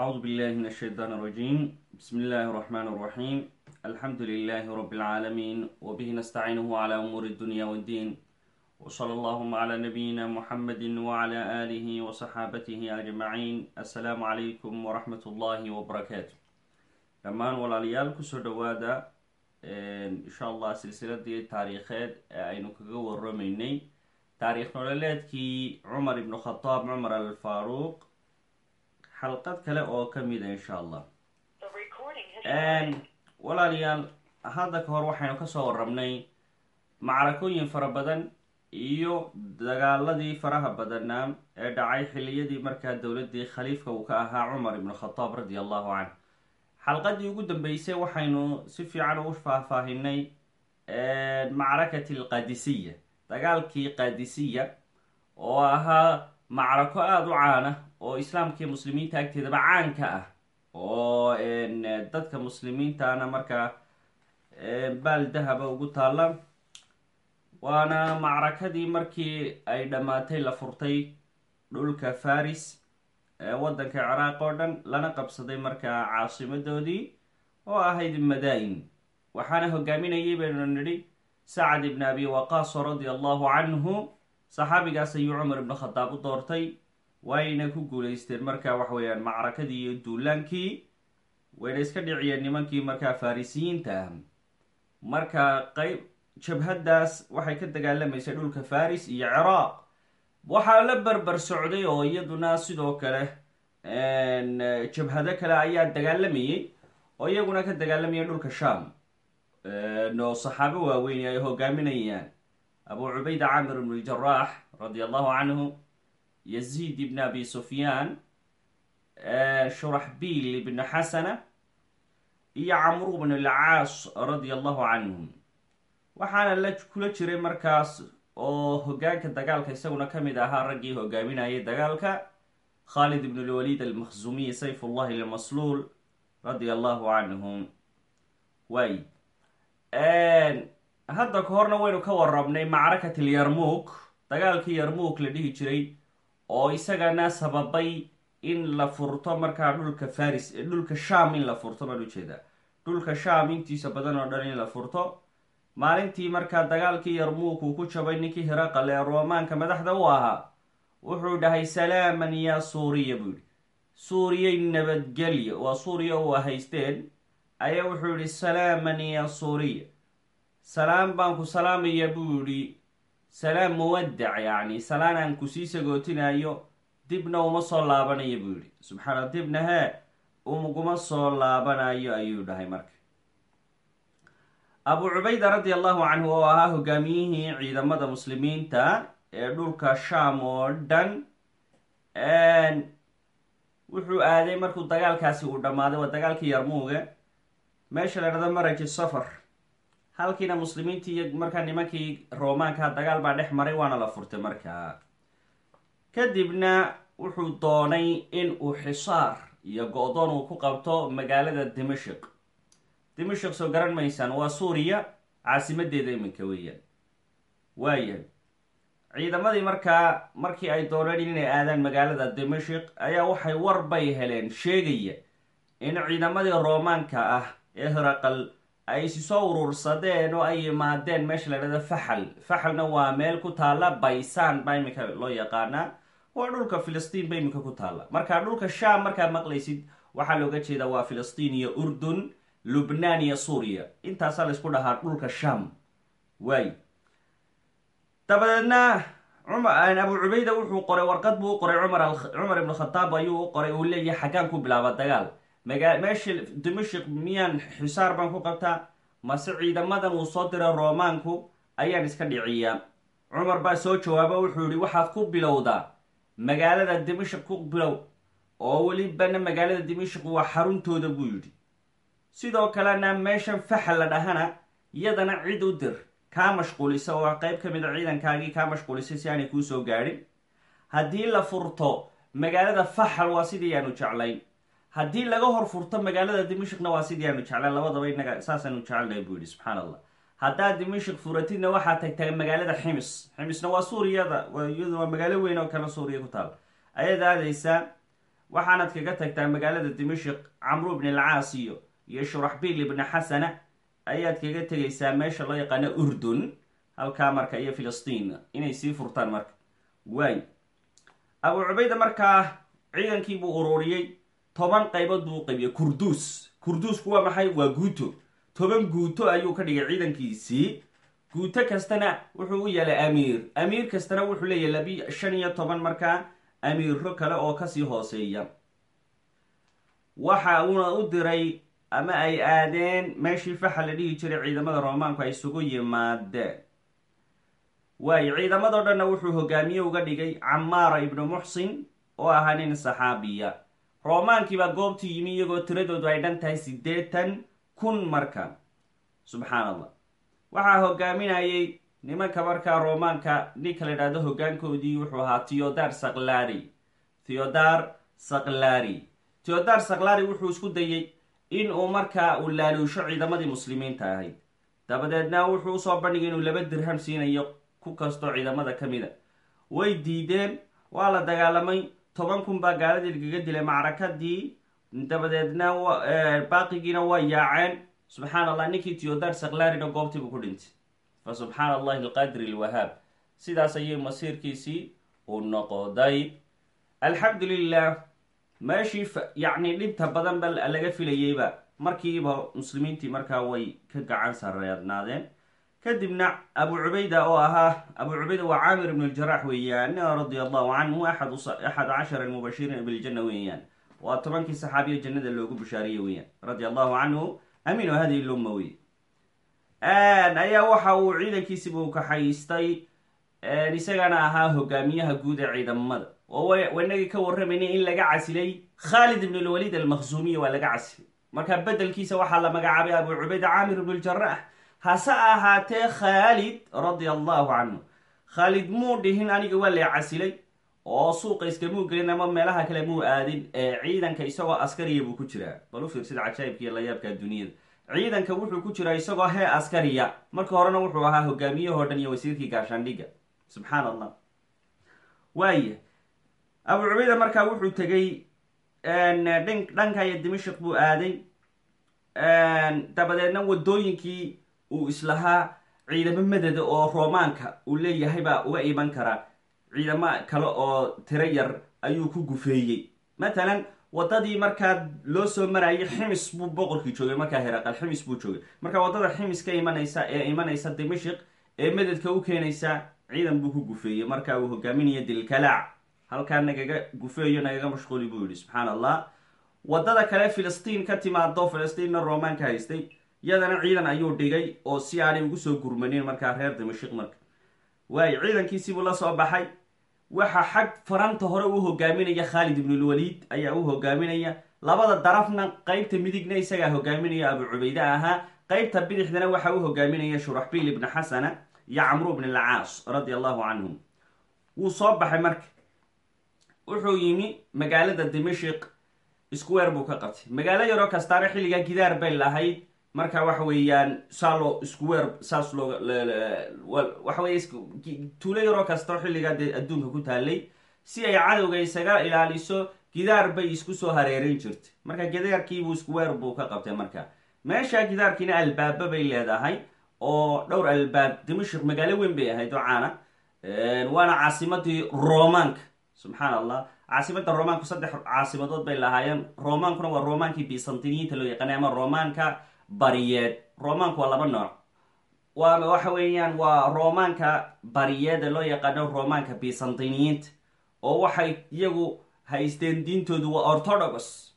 أعوذ بالله من الشيطان الرجيم بسم الله الرحمن الرحيم الحمد لله رب العالمين وبه نستعينه على أمور الدنيا والدين وصلى اللهم على نبينا محمد وعلى آله وصحابته أجمعين السلام عليكم ورحمة الله وبركاته dhammaan walaalayaal kusoo dhawaada insha allah silsiladii taariikheed ee aynu kaga waramaynay taariikh nololeedkii cumar ibnu khataab cumar al faaruuq xalqad kale oo kamida insha allah walaalayaal hadda ka hor waxaynu ka soo warramnay macrakooyin fara badan iyo dagaaladii faraha badanaa ee dhacay xiliyadii markaa dowladii khaliifka uu ka ahaa cumar ibnu khataab radi allahu canh xalqadii ugu dambeysay waxaynu si fiican ugu faahfaahinay macrakati alqadisiya dagaalkii qadisiya oo ahaa macrako aada u caana oo islaamkii muslimiinta agteedaba caanka ah oo dadka muslimiintana markaa baal dahaba ugu taalla. Waana macrakadii markii ay dhammaatay la furtay dhulka faris waddanka ciraaq oo dhan lana qabsaday markaa caasimadoodii oo ahayd madain. Waxaana hogaaminayay baynu nidhi sacad ibn abi waqaas radia allahu canhu saxaabigaas ayuu cumar ibnu khadaab u doortay wayna ku guuleysteen markaa wax weeyaan macrakadii iyo duulaankii wayna iska dhiciyeen nimankii markaa farisiyiinta. Ah marka qeyb jabhaddaas waxay ka dagaalamaysay dhulka faris iyo ciraaq. Waxaa la berber socday oo iyaduna sidoo kale jabhado kale ayaa dagaalamayay oo iyaguna ka dagaalamayay dhulka sham oo saxaabo waaweyn ay hogaaminayaan. Abu cubayda camir ibn ljarax radi allahu canhu yaziid ibn abi sufyaan shuraxbiil ibn xasana iyo camru bn alcaas radi allahu canhum waxaana la kula jiray markaas oo hogaanka dagaalka isaguna ka mid ahaa raggii hogaaminayay dagaalka khalid ibn lwalid almakhzumiy sayf ullahi almasluul radia allahu canhum way hadda ka horna waynu ka warabnay macrakat alyarmuk dagaalkii yarmuk la dhihi jiray oo isagana sababay in la furto markaa dhulka faris dhulka sham in la furto baan u jeedaa dhulka sham intiisa badan oo dhan in la furto. Maalintii markaa dagaalkii yarmuuk uu ku jabay ninkii hiraqal ee roomaanka madaxda u ahaa wuxuu dhahay salaaman yaa suuriya buu yihi suuriyay nabadgelya waa suuriya u haysteen ayaa wuxuu yihi salaaman yaa suuriya. Salaam baan ku salaamaya buu yihi salaam muwaddac yacni salaan aan ku sii sagootinayo dibna uma soo laabanayo buu yihi subxaana dibna hee umaguma soo laabanayo ayuu dhahay marka abu cubayda radi allahu canhu oo ahaa hogaamiyihii ciidamada muslimiinta ee dhulka sham oo dhan wuxuu aaday markuu dagaalkaasi uu dhammaaday waa dagaalkii yarmuuga meesha la dhahdo maraji safar halkiina muslimiintii iyo markaa nimankii roomaanka dagaal baa dhex maray waana la furtay markaa kadibna wuxuu doonay in uu xisaar iyo go-doon uu ku qabto magaalada dimashik dimashik soo garan maysaan waa suuriya caasimadeeda iminka weeyaan. Waaya ciidamadii markaa markii ay dooneen inay aadaan magaalada dimashik ayaa waxay war bay heleen sheegaya in ciidamadii roomaanka ah ee hiraqal ay isi soo urursadeen oo ay yimaadeen meesha la dhahdo faxal. Faxalna waa meel ku taalla baysaan baa iminka loo yaqaanaa waa dhulka filistiin ba iminka ku taalla marka dhulka sham markaa maqlaysid waxaa looga jeedaa waa filistiin iyo urdun lubnaan iyo suuriya. Intaasaa la isku dhahaa dhulka sham waay. Dabadeedna abu cubayda wuxuu qoray warqad buu u qoray cumar ibnu khataab ayuu u qoray uu leeyahay xaggaan ku bilaaba dagaal meesha dimashik miyaan xisaar baan ku qabtaa? Mase ciidamadan uu soo diray roomaanku ayaan iska dhiciyaa cumar baa soo jawaaba wuxuu yihi waxaad ku bilowdaa magaalada dimashik ku bilow oo welibana magaalada dimashik waa xaruntooda buu yidhi. Sidoo kalena meeshan faxal la dhahana iyadana cid u dir. Kaa mashquulisa oo qeyb ka mid a ciidankaagii kaa mashquulisay si aanay kuu soo gaadhin haddii la furto magaalada faxal waa sidii aanu jeclayn haddii laga hor furto magaalada dimashikna waa sidii aanu jeclayn labadaba inaga saasaanu jecelnahay buu yihi subxaan allah haddaad dimashik furatidna waxaa tagtaa magaalada ximis. Ximisna waa suuriyada iyadu waa magaalo weyn oo kale suuriya ku taal. Ayaad aadaysaa waxaanad kaga tagtaa magaalada dimashik camru ibn alcaas iyo iyo shuraxbiil ibni xasana. Ayaad kaga tegaysaa meesha loo yaqaano urdun halkaa marka iyo filistiin. Inay sii furtaan marka. Waay. Abu cubayda markaa ciidankii buu ururiyey toban qaybood buu u qaybiyey kurduus kurduusku waa maxay? Waa guuto. Toban guuto ayuu ka dhigay ciidankiisii. Guuto kastana wuxuu u yeelay amiir. Amiir kastana wuxuu leeyahay labi shan iyo toban markaa amiiro kale oo ka sii hooseeya. Waxa uuna u diray ama ay aadeen meeshii faxa la dhihi jiray ciidamada roomaanku ay isugu yimaadeen. Waayo ciidamadoo dhanna wuxuu hogaamiye uga dhigay camaara ibnu muxsin oo ahaa nin saxaabiya roomaankiibaa goobtii yimi iyagoo tiradoodu ay dhan tahay siddeetan kun marka. Subxaan allah waxaa hogaaminayay nimanka markaa roomaanka ninka la idhahdo hogaankoodii wuxuu ahaa theodar saklari. Theodar saklari. Theodar saklari wuxuu isku dayey in uu markaa uu laaluusho ciidamadii muslimiinta ahayd. Dabadeedna wuxuu u soo bandhigay inuu laba dirham siinayo ku kastoo ciidamada ka mid a. Way diideen waa la dagaalamay toban kun baa gaaladii lagaga dilay macrakadii dabadeedna baaqigiina waa yaaceen. Subxaan allah ninkii saklarina goobtii buu ku dhintay. Fa subxaana allahi alqadri alwahaab sidaas ayay masiirkiisii u noqoday. Alxamdu lilah meeshii yacni dhibta badan ba laga filayeyba markiiba muslimiintii markaa way ka gacan sareednaadeen kadibna abu cubayda oo ahaa abu cubayda waa caamir ibn ljarax weeyaan radia allahu canhu axad cashara mubashiriin biljana weeyaan. Waa tobankii saxaabiya jannada loogu bishaariye weeyaan. Radia allahu canhu amiinu hadihi lumma wey ayaa waxa uu ciidankiisiibu kaxaystay isagana ahaa hogaamiyaha guud ee ciidamada oo wanagii ka warramaynay in laga casilay khalid ibn lwaliid almakhzuumiya waa laga casilay. Marka bedelkiisa waxaa la magacaabay abu cubayda caamir ibn ljarax hase ahaatee khaalid radia allahu canhu khaalid muu dhihin aniga waa la casilay oo suuqa iskamuu gelin ama meelaha kale muu aadin ee ciidanka isagoo askariya buu ku jiraa. Bal u fiirsida cajaa'ibka iyo layaabka adduunyada. Ciidanka wuxuu ku jiraa isagoo hee askariya. Marka horena wuxuu ahaa hogaamiyahoo dhan iyo wasiirkii gaashaandhigga subxaan allah waaya abu cubayda markaa wuxuu tegay dhanka iyo dimashik buu aaday. Dabadeedna wadooyinkii uu islahaa ciidamo madada oo roomaanka uu leeyahay baa uga iman karaa. Ciidamo kale oo tiro yar ayuu ku gufeeyey. Matalan wadadii markaa loo soo marayay ximis buu boqorkii joogay markaa heraqal ximis buu joogay. Marka waddada ximis ka imanaysa ee imanaysa dimashik ee madadka u keenaysa ciidan buu ku gufeeyey. Marka uu hogaaminaya dilkalaac halkaa nagaga gufeeyo nagaga mashquuli buu yihi subxaan allah waddada kale filistiin ka timaado filistiinna roomaanka haystay yadana ciidan ayuu dhigay oo si aanay ugu soo gurmanin markaa reer dimashik marka. Waayo ciidankiisiibuu la soo baxay. Waxa xag faranta hore uu hogaaminaya khaalid ibnulwaliid ayaa u hogaaminaya labada darafna qeybta midigna isagaa hogaaminaya abu cubayde ahaa. Qeybta bidixdana waxa u hogaaminaya shuraxbiil ibni xasana iyo camru bn alcaas radia allahu canhum wuu soo baxay marka. Wuxuu yimi magaalada dimashik square buu ka qabtay. Magaalo yaroo kastaana xilligaa gidaar bay lahayd marka waxa weeyaan saa loo square saas loo waxa wey tuulo yaroo kastao xilligaa dee adduunka ku taalay si ay cadowga isaga ilaaliso gidaar bay isku soo hareerin jirtay. Marka gidaarkiibuu square buu ka qabtay marka. Meesha gidaarkiina albaaba bay leedahay oo dhowr albaab dimashik magaalo weyn bay ahayd oo caana waana caasimadii romaanka subxaan allah caasimada romaanku saddex caasimadood bay lahaayeen. Romaankuna waa romaankii bisantiniyiinta loo yaqaanay ama romaanka bariyeed romaanku waa laba nooc. Waa waxa weeyaan waa romaanka bariyeed ee loo yaqaano romaanka bisantiniyiinta oo waxay iyagu haysteen diintoodu waa orthodox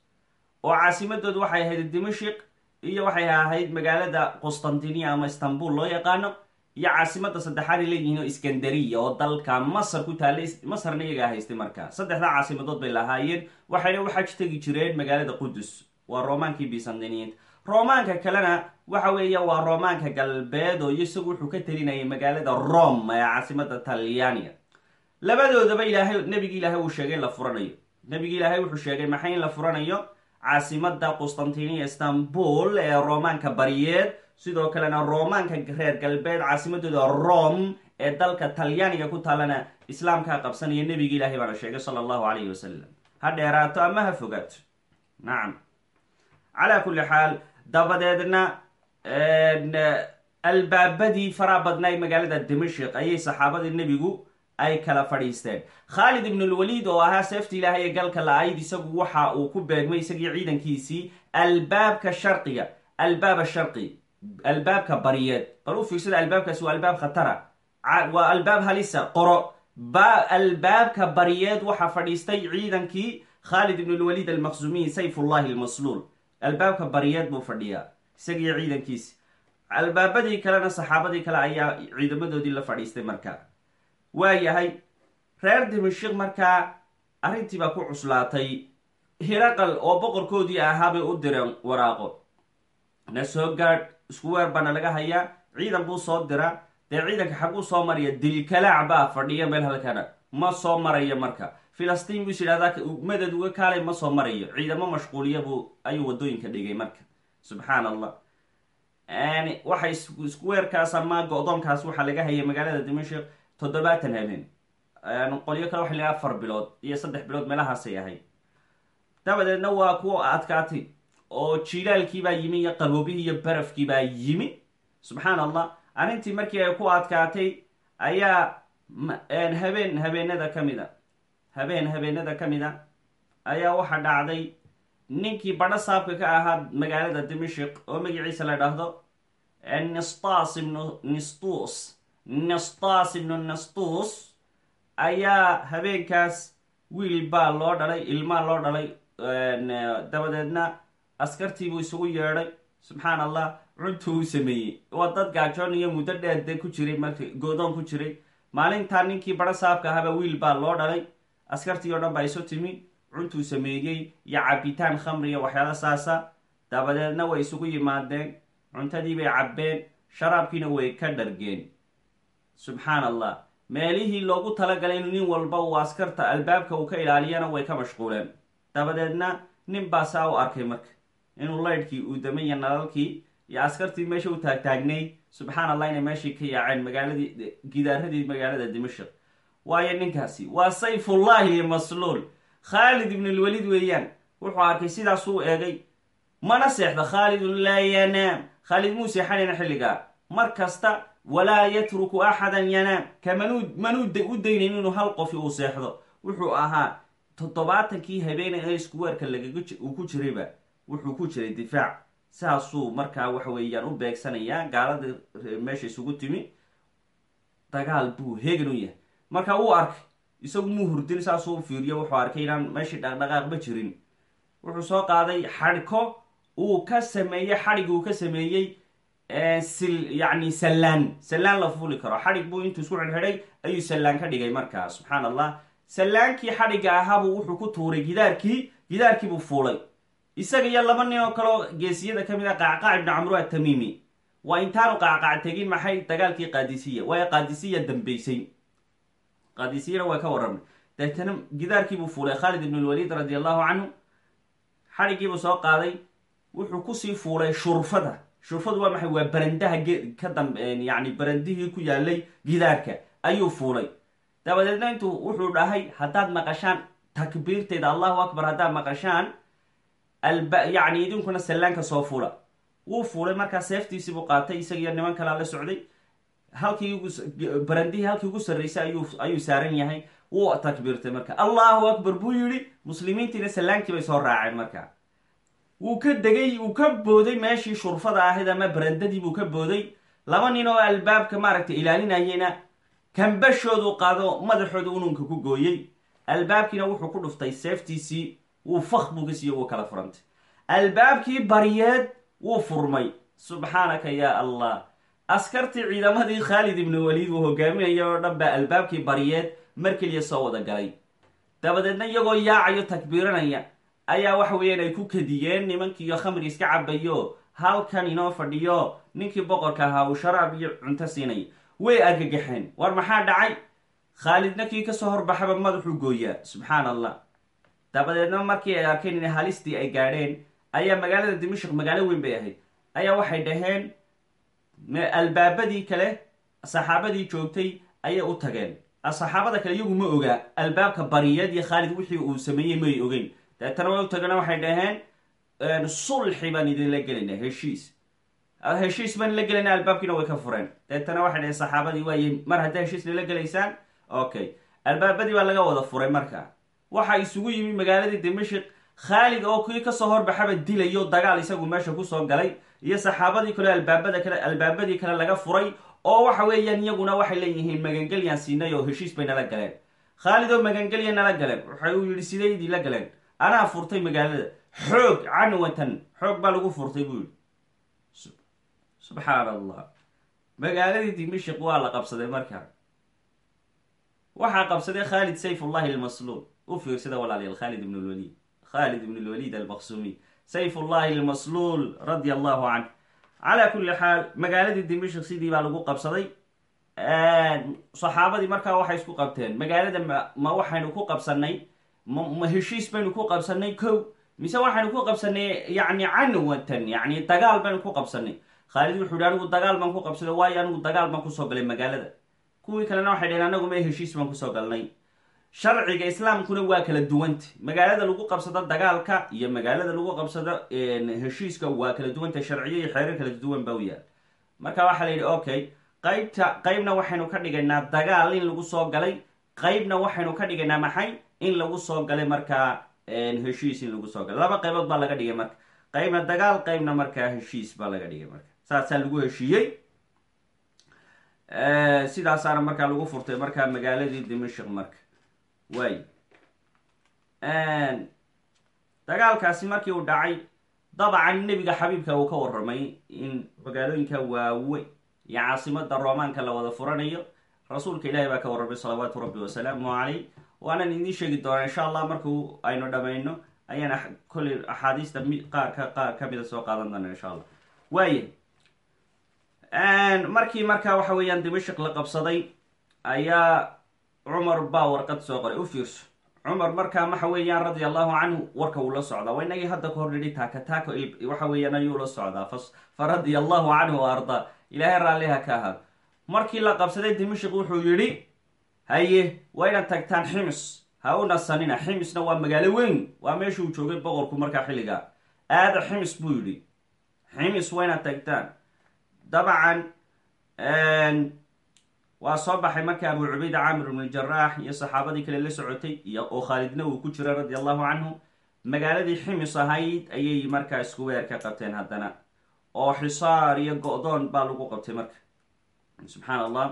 oo caasimadoodu waxay ahayd dimashik iyo waxay ahayd magaalada qustantiniya ama istanbul loo yaqaano iyo caasimada saddexaad ay leeyihiin oo iskandariya oo dalka masar ku taallay masarna iyagaa haystay markaa. Saddexda caasimadood bay lahaayeen waxayna u xaj tegi jireen magaalada qudus waa romaankii bisantiniyiinta romaanka kalena waxa weeya waa romaanka galbeed oo isagu wuxuu ka telinayay magaalada rome ee caasimada talyaaniga labadoodaba ilaahay nebigi ilaahay uu sheegay in la furanayo. Nebigi ilaahay wuxuu sheegay maxay in la furanayo? Caasimada qustantiniya istanbul ee romaanka bariyeed. Sidoo kalena romaanka reer galbeed caasimadooda rome ee dalka talyaaniga ku taalana islaamkaa qabsanaya nebigi ilaahay baana sheegay sala allahu calayhi wasalam ha dheeraato ama ha fogaato? Nacam calaa kulli xaal dabadeedna albaabadii faraa badnaa magaalada dimashik ayay saxaabadii nebigu ay kala fadhiisteen. Khaalid ibnulwaliid oo ahaa seefta ilaahay galka la-ayd isagu waxa uu ku beegmay isagii ciidankiisii albaabka sharqiga albaab sharqi albaabka bariyeed. Bal u fiirsada albaabkaasi waa albaab khatara waa albaab halisa qoro. Albaabka bariyeed waxaa fadhiistay ciidankii khaalid ibnulwaliid almaqsumiyi sayfullahi almasluul albaabka bariyeed buu fadhiyaa. Isagii ciidankiisi albaabadii kalena saxaabadii kale ayaa ciidamadoodii la fadhiistay markaa waayahay reer dimashik markaa arrintii baa ku cuslaatay. Hiraqal oo boqorkoodii ahaabay u direen waraaqo. Na soo gaadh isku weer baana laga hayaa. Ciidan buu soo dira. Dee ciidanka xaguu soo maraya dilkalaac baa fadhiya meel halkana ma soo marayo marka filistiin buu is yidhahdaa madad uga kaalay ma soo marayo. Ciidamo mashquuliya buu ayuu waddooyinka dhigay marka. Subxaan allah waxay isku weerkaas ama go-doonkaas waxaa laga hayay magaalada dimashik toddobaatan habeen. Qolyo kale waxa la afar bilood iyo saddex bilood meelahaasay ahayd. Dabadeedna waa kuwa adkaatay oo jilaalkiibaa yimi iyo qaboobihii iyo barafkiibaa yimi. Subxaan allah arrintii markii ay ku adkaatay ayaa habeen habeenada ka mid a habeen habeenada ka mid a ayaa waxa dhacday ninkii badho saabka ka ahaa magaalada dimashik oo magaciisa la dhahdo nistas ibnu nistus nistas ibnu nistus ayaa habeenkaas wiil baa loo dhalay ilmaa loo dhalay dabadeedna askartiibuu isugu yeedhay. Subxaan allah cuntuu u sameeyey. Waa dad gaajoon iyo muddo dheerde ku jiray marka goodoon ku jiray. Maalintaa ninkii badho saabka ahaaba wiil baa loo dhalay askartii oo dhan baa isu timi cuntuu sameeyey iyo cabitaan khamriya waxyaala saasa. Dabadeedna way isugu yimaadeen cuntadii bay cabbeen sharaabkiina way ka dhargeen. Subxaan allah meelihii loogu talagalay in nin walba uu askarta albaabka uu ka ilaaliyana way ka mashquuleen. Dabadeedna nin baa saa u arkay marka. Inuu laydhkii uu damaya nalalkii iyo askartii meesha u taagtaagnayd subxaan allah inay meeshii ka yaaceen magaaladii gidaaradii magaalada dimashik waayo ninkaasi waa sayfullahi masluul. Khaalid ibnulwaliid weeyaan wuxuu arkay sidaasuu eegay mana seexda khaalidun laa yanaam. Khaalid muu seexanayna xilligaa mar kasta walaa yatruku axadan yanaam. Kamanuu manuu u daynayn inuu hal qofi uu seexdo. Wuxuu ahaa toddobaatankii habeene ee isku weerka lagaga uu ku jirayba wuxuu ku jiray difaac. Saasuu markaa waxa weeyaan u beegsanayaa gaalada meesha isugu timi. Dagaal buu heegan u yahay marka wuu arkay isagu muu hurdin saasuu fiiriyo wuxuu arkay inaan meeshii dhaqdhaqaaqba jirin. Wuxuu soo qaaday xadhko uu ka sameeyey xadhig uu ka sameeyey sil yacni sallaan. Sallaan la fuuli karo. Xadhig buu intuu isku xidhxidhay ayuu sallaan ka dhigay markaa subxaan allah sallaankii xadhigga ahaabuu wuxuu ku tuuray gidaarkii gidaarkiibuu fuulay. Isaga iyo laba nin oo kaleo geesiyada ka mid a qaacqaac ibni camru atamiimi waa intaanu qaacqaac tegin maxay dagaalkii qaadisiya? Waayo qaadisiya dambeysay qaadisiyana waa ka warramay deetana gidaarkiibuu fuulay. Khaalid ibn lwaliid radi allahu canhu xadhiggiibuu soo qaaday. Wuxuu ku sii fuulay shurfada. Shurfadu waa maxay? Waa barandaha ka dam yani barandihii ku yaalay gidaarka. Ayuu fuulay. Dabadeedna intuu wuxuu dhahay haddaad maqashaan takbiirteeda allahu akbar haddaad maqashaan yani idinkuna sallaanka soo fuula. Wuu fuulay markaa seeftiisii buu qaatay isagiyo niman kalaa la socday halkii barandihii halkii ugu sarraysay ayuu saaran yahay. Wuu takbiirtay marka. Allahu akbar buu yidhi muslimiintiina sallaankii bay soo raaceen markaa wuu ka degay wuu ka booday meeshii shurfada ahayd ama barandadii buu ka booday. Laba nin oo albaabka maaragtay ilaalinayena kambashoodu qaado madaxooda ununka ku gooyey. Albaabkiina wuxuu ku dhuftay seeftiisii wuu fak buu ka wuu kala furantay. Albaabkii bariyeed wuu furmay. Subxaanaka yaa allah askartii ciidamadii khaalid ibnu waliid uu hogaaminaya oo dhan baa albaabkii bariyeed mar keliya soo wada galay. Dabadeedna iyagoo yaacayo takbiiranaya ayaa waxa weeyaan ay ku kadiyeen nimankiiyo khamri iska cabayo halkan inoo fadhiyo ninkii boqorka ahaa uu sharaab iyo cunto siinaya way argagaxeen war maxaa dhacay? Khaalidna kii ka soo horbaxaba madaxuu gooyaa subxaan allah dabadeedna markii ay arkeen in halistii ay gaadheen ayaa magaalada dimashik magaalo weyn bay ahayd. Ayaa waxay dhaheen albaabadii kale saxaabadii joogtay ayay u tageen. Saxaabada kale iyagu ma ogaa albaabka bariyeed iyo khaalid wixii uu sameeyey may ogeyn. Deetana way u tagana waxay dhaheen sulxi baan idinla gelayna heshiis. Heshiis baan la gelayna albaabkiina way ka fureen. Deetana waxay dhaheen saxaabadii waaye mar haddaa heshiis lala gelaysaan? Okay albaabadii baa laga wada furay marka. Waxa isugu yimi magaaladii dimashik khaalid oo kii ka soo horbaxaba dilayo dagaal isagu meesha ku soo galay iyo saxaabadii kale albaabada kale albaabadii kale laga furay oo waxa weeyaan iyaguna waxay leeyihiin magangelyan siinay oo heshiis bay nala galeen. Khaalid oo magangelya nala galeen waxay uu yidhi sidaydii la galeen anaa furtay magaalada. Xoog canwatan xoog baa lagu furtay buu yidhi. Subxaan allah magaaladii dimashik waa la qabsaday markaa waxaa qabsaday khaalid sayfullahi almasluul. U fiirsada walaalayaal khaalid ibn lwaliid khaalid ibn lwaliid albaqsumiy sayfullahi almasluul radia allahu canh calaa kulli xaal magaaladii dimashik sidii baa lagu qabsaday. Saxaabadii markaa waxay isku qabteen. Magaalada ma ma waxaynu ku qabsanay ma heshiis baynu ku qabsanay kow mise waxaynu ku qabsanay yani canwatan yani dagaal baynu ku qabsanay khaalid wuxuu yihi anigu dagaal baan ku qabsaday waayo anigu dagaal baan ku soo galay magaalada. Kuwii kalena waxay dhaheen anagu ma heshiis baan ku soo galnay sharciga islaamkuna waa kala duwanta magaalada lagu qabsado dagaalka iyo magaalada lagu qabsado heshiiska waa kala duwanta sharciyo iyo xeerar kala duwan ba u yaal. Marka waxaa la yidhi okay qaybta qaybna waxaynu ka dhigaynaa dagaal in lagu soo galay qaybna waxaynu ka dhigaynaa maxay in lagu soo galay markaa heshiis in lagu soo galay. Laba qaybood baa laga dhigay marka. Qaybna dagaal qaybna markaa heshiis baa laga dhigay marka. Saasaa lagu heshiiyey. Sidaasaana markaa lagu furtay markaa magaaladii dimashik marka waay dagaalkaasi markii uu dhacay dabcan nebiga xabiibka uu ka warramay in magaalooyinka waaweyn iyo caasimada roomaanka la wada furanayo. Rasuulka ilaahi baa ka warramay salawaatu rabbi wasalaamu caleyh waanan idiin sheegi doonaa insha allah marku aynu dhamayno ayaan kolley axaadiista qaar ka qaar kamida soo qaadan doona insha allah waaya markii markaa waxa weeyaan dimashik la qabsaday ayaa cumar baa warqad soo qoray. U fiirso. Cumar markaa waxa weeyaan radia allahu canhu warka uu la socdaa. Waa inagii hadda ka hor nidhi taaka taako waxa weeyaan ayuu la socdaa. Fa radia allahu canhu wa ardaa ilaahay raalliha ka ahaado. Markii la qabsaday dimashik wuxuu yidhi haye waa inaad tagtaan ximis ha u ximisna waa magaalo weyn. Waa meeshuu joogay boqorku markaa xilligaa aada ximis buu yidhi. Ximis waa inaad tagtaan. Dabcan waa soo baxay marka abu cubayda caamir ibn jaraax iyo saxaabadii kale la socotay iyo oo khaalidna uu ku jira radia allahu canhu magaaladii ximis ahayd ayay markaa isku weer ka qabteen haddana. Oo xisaar iyo go-doon baa lagu qabtay marka. Subxaan allah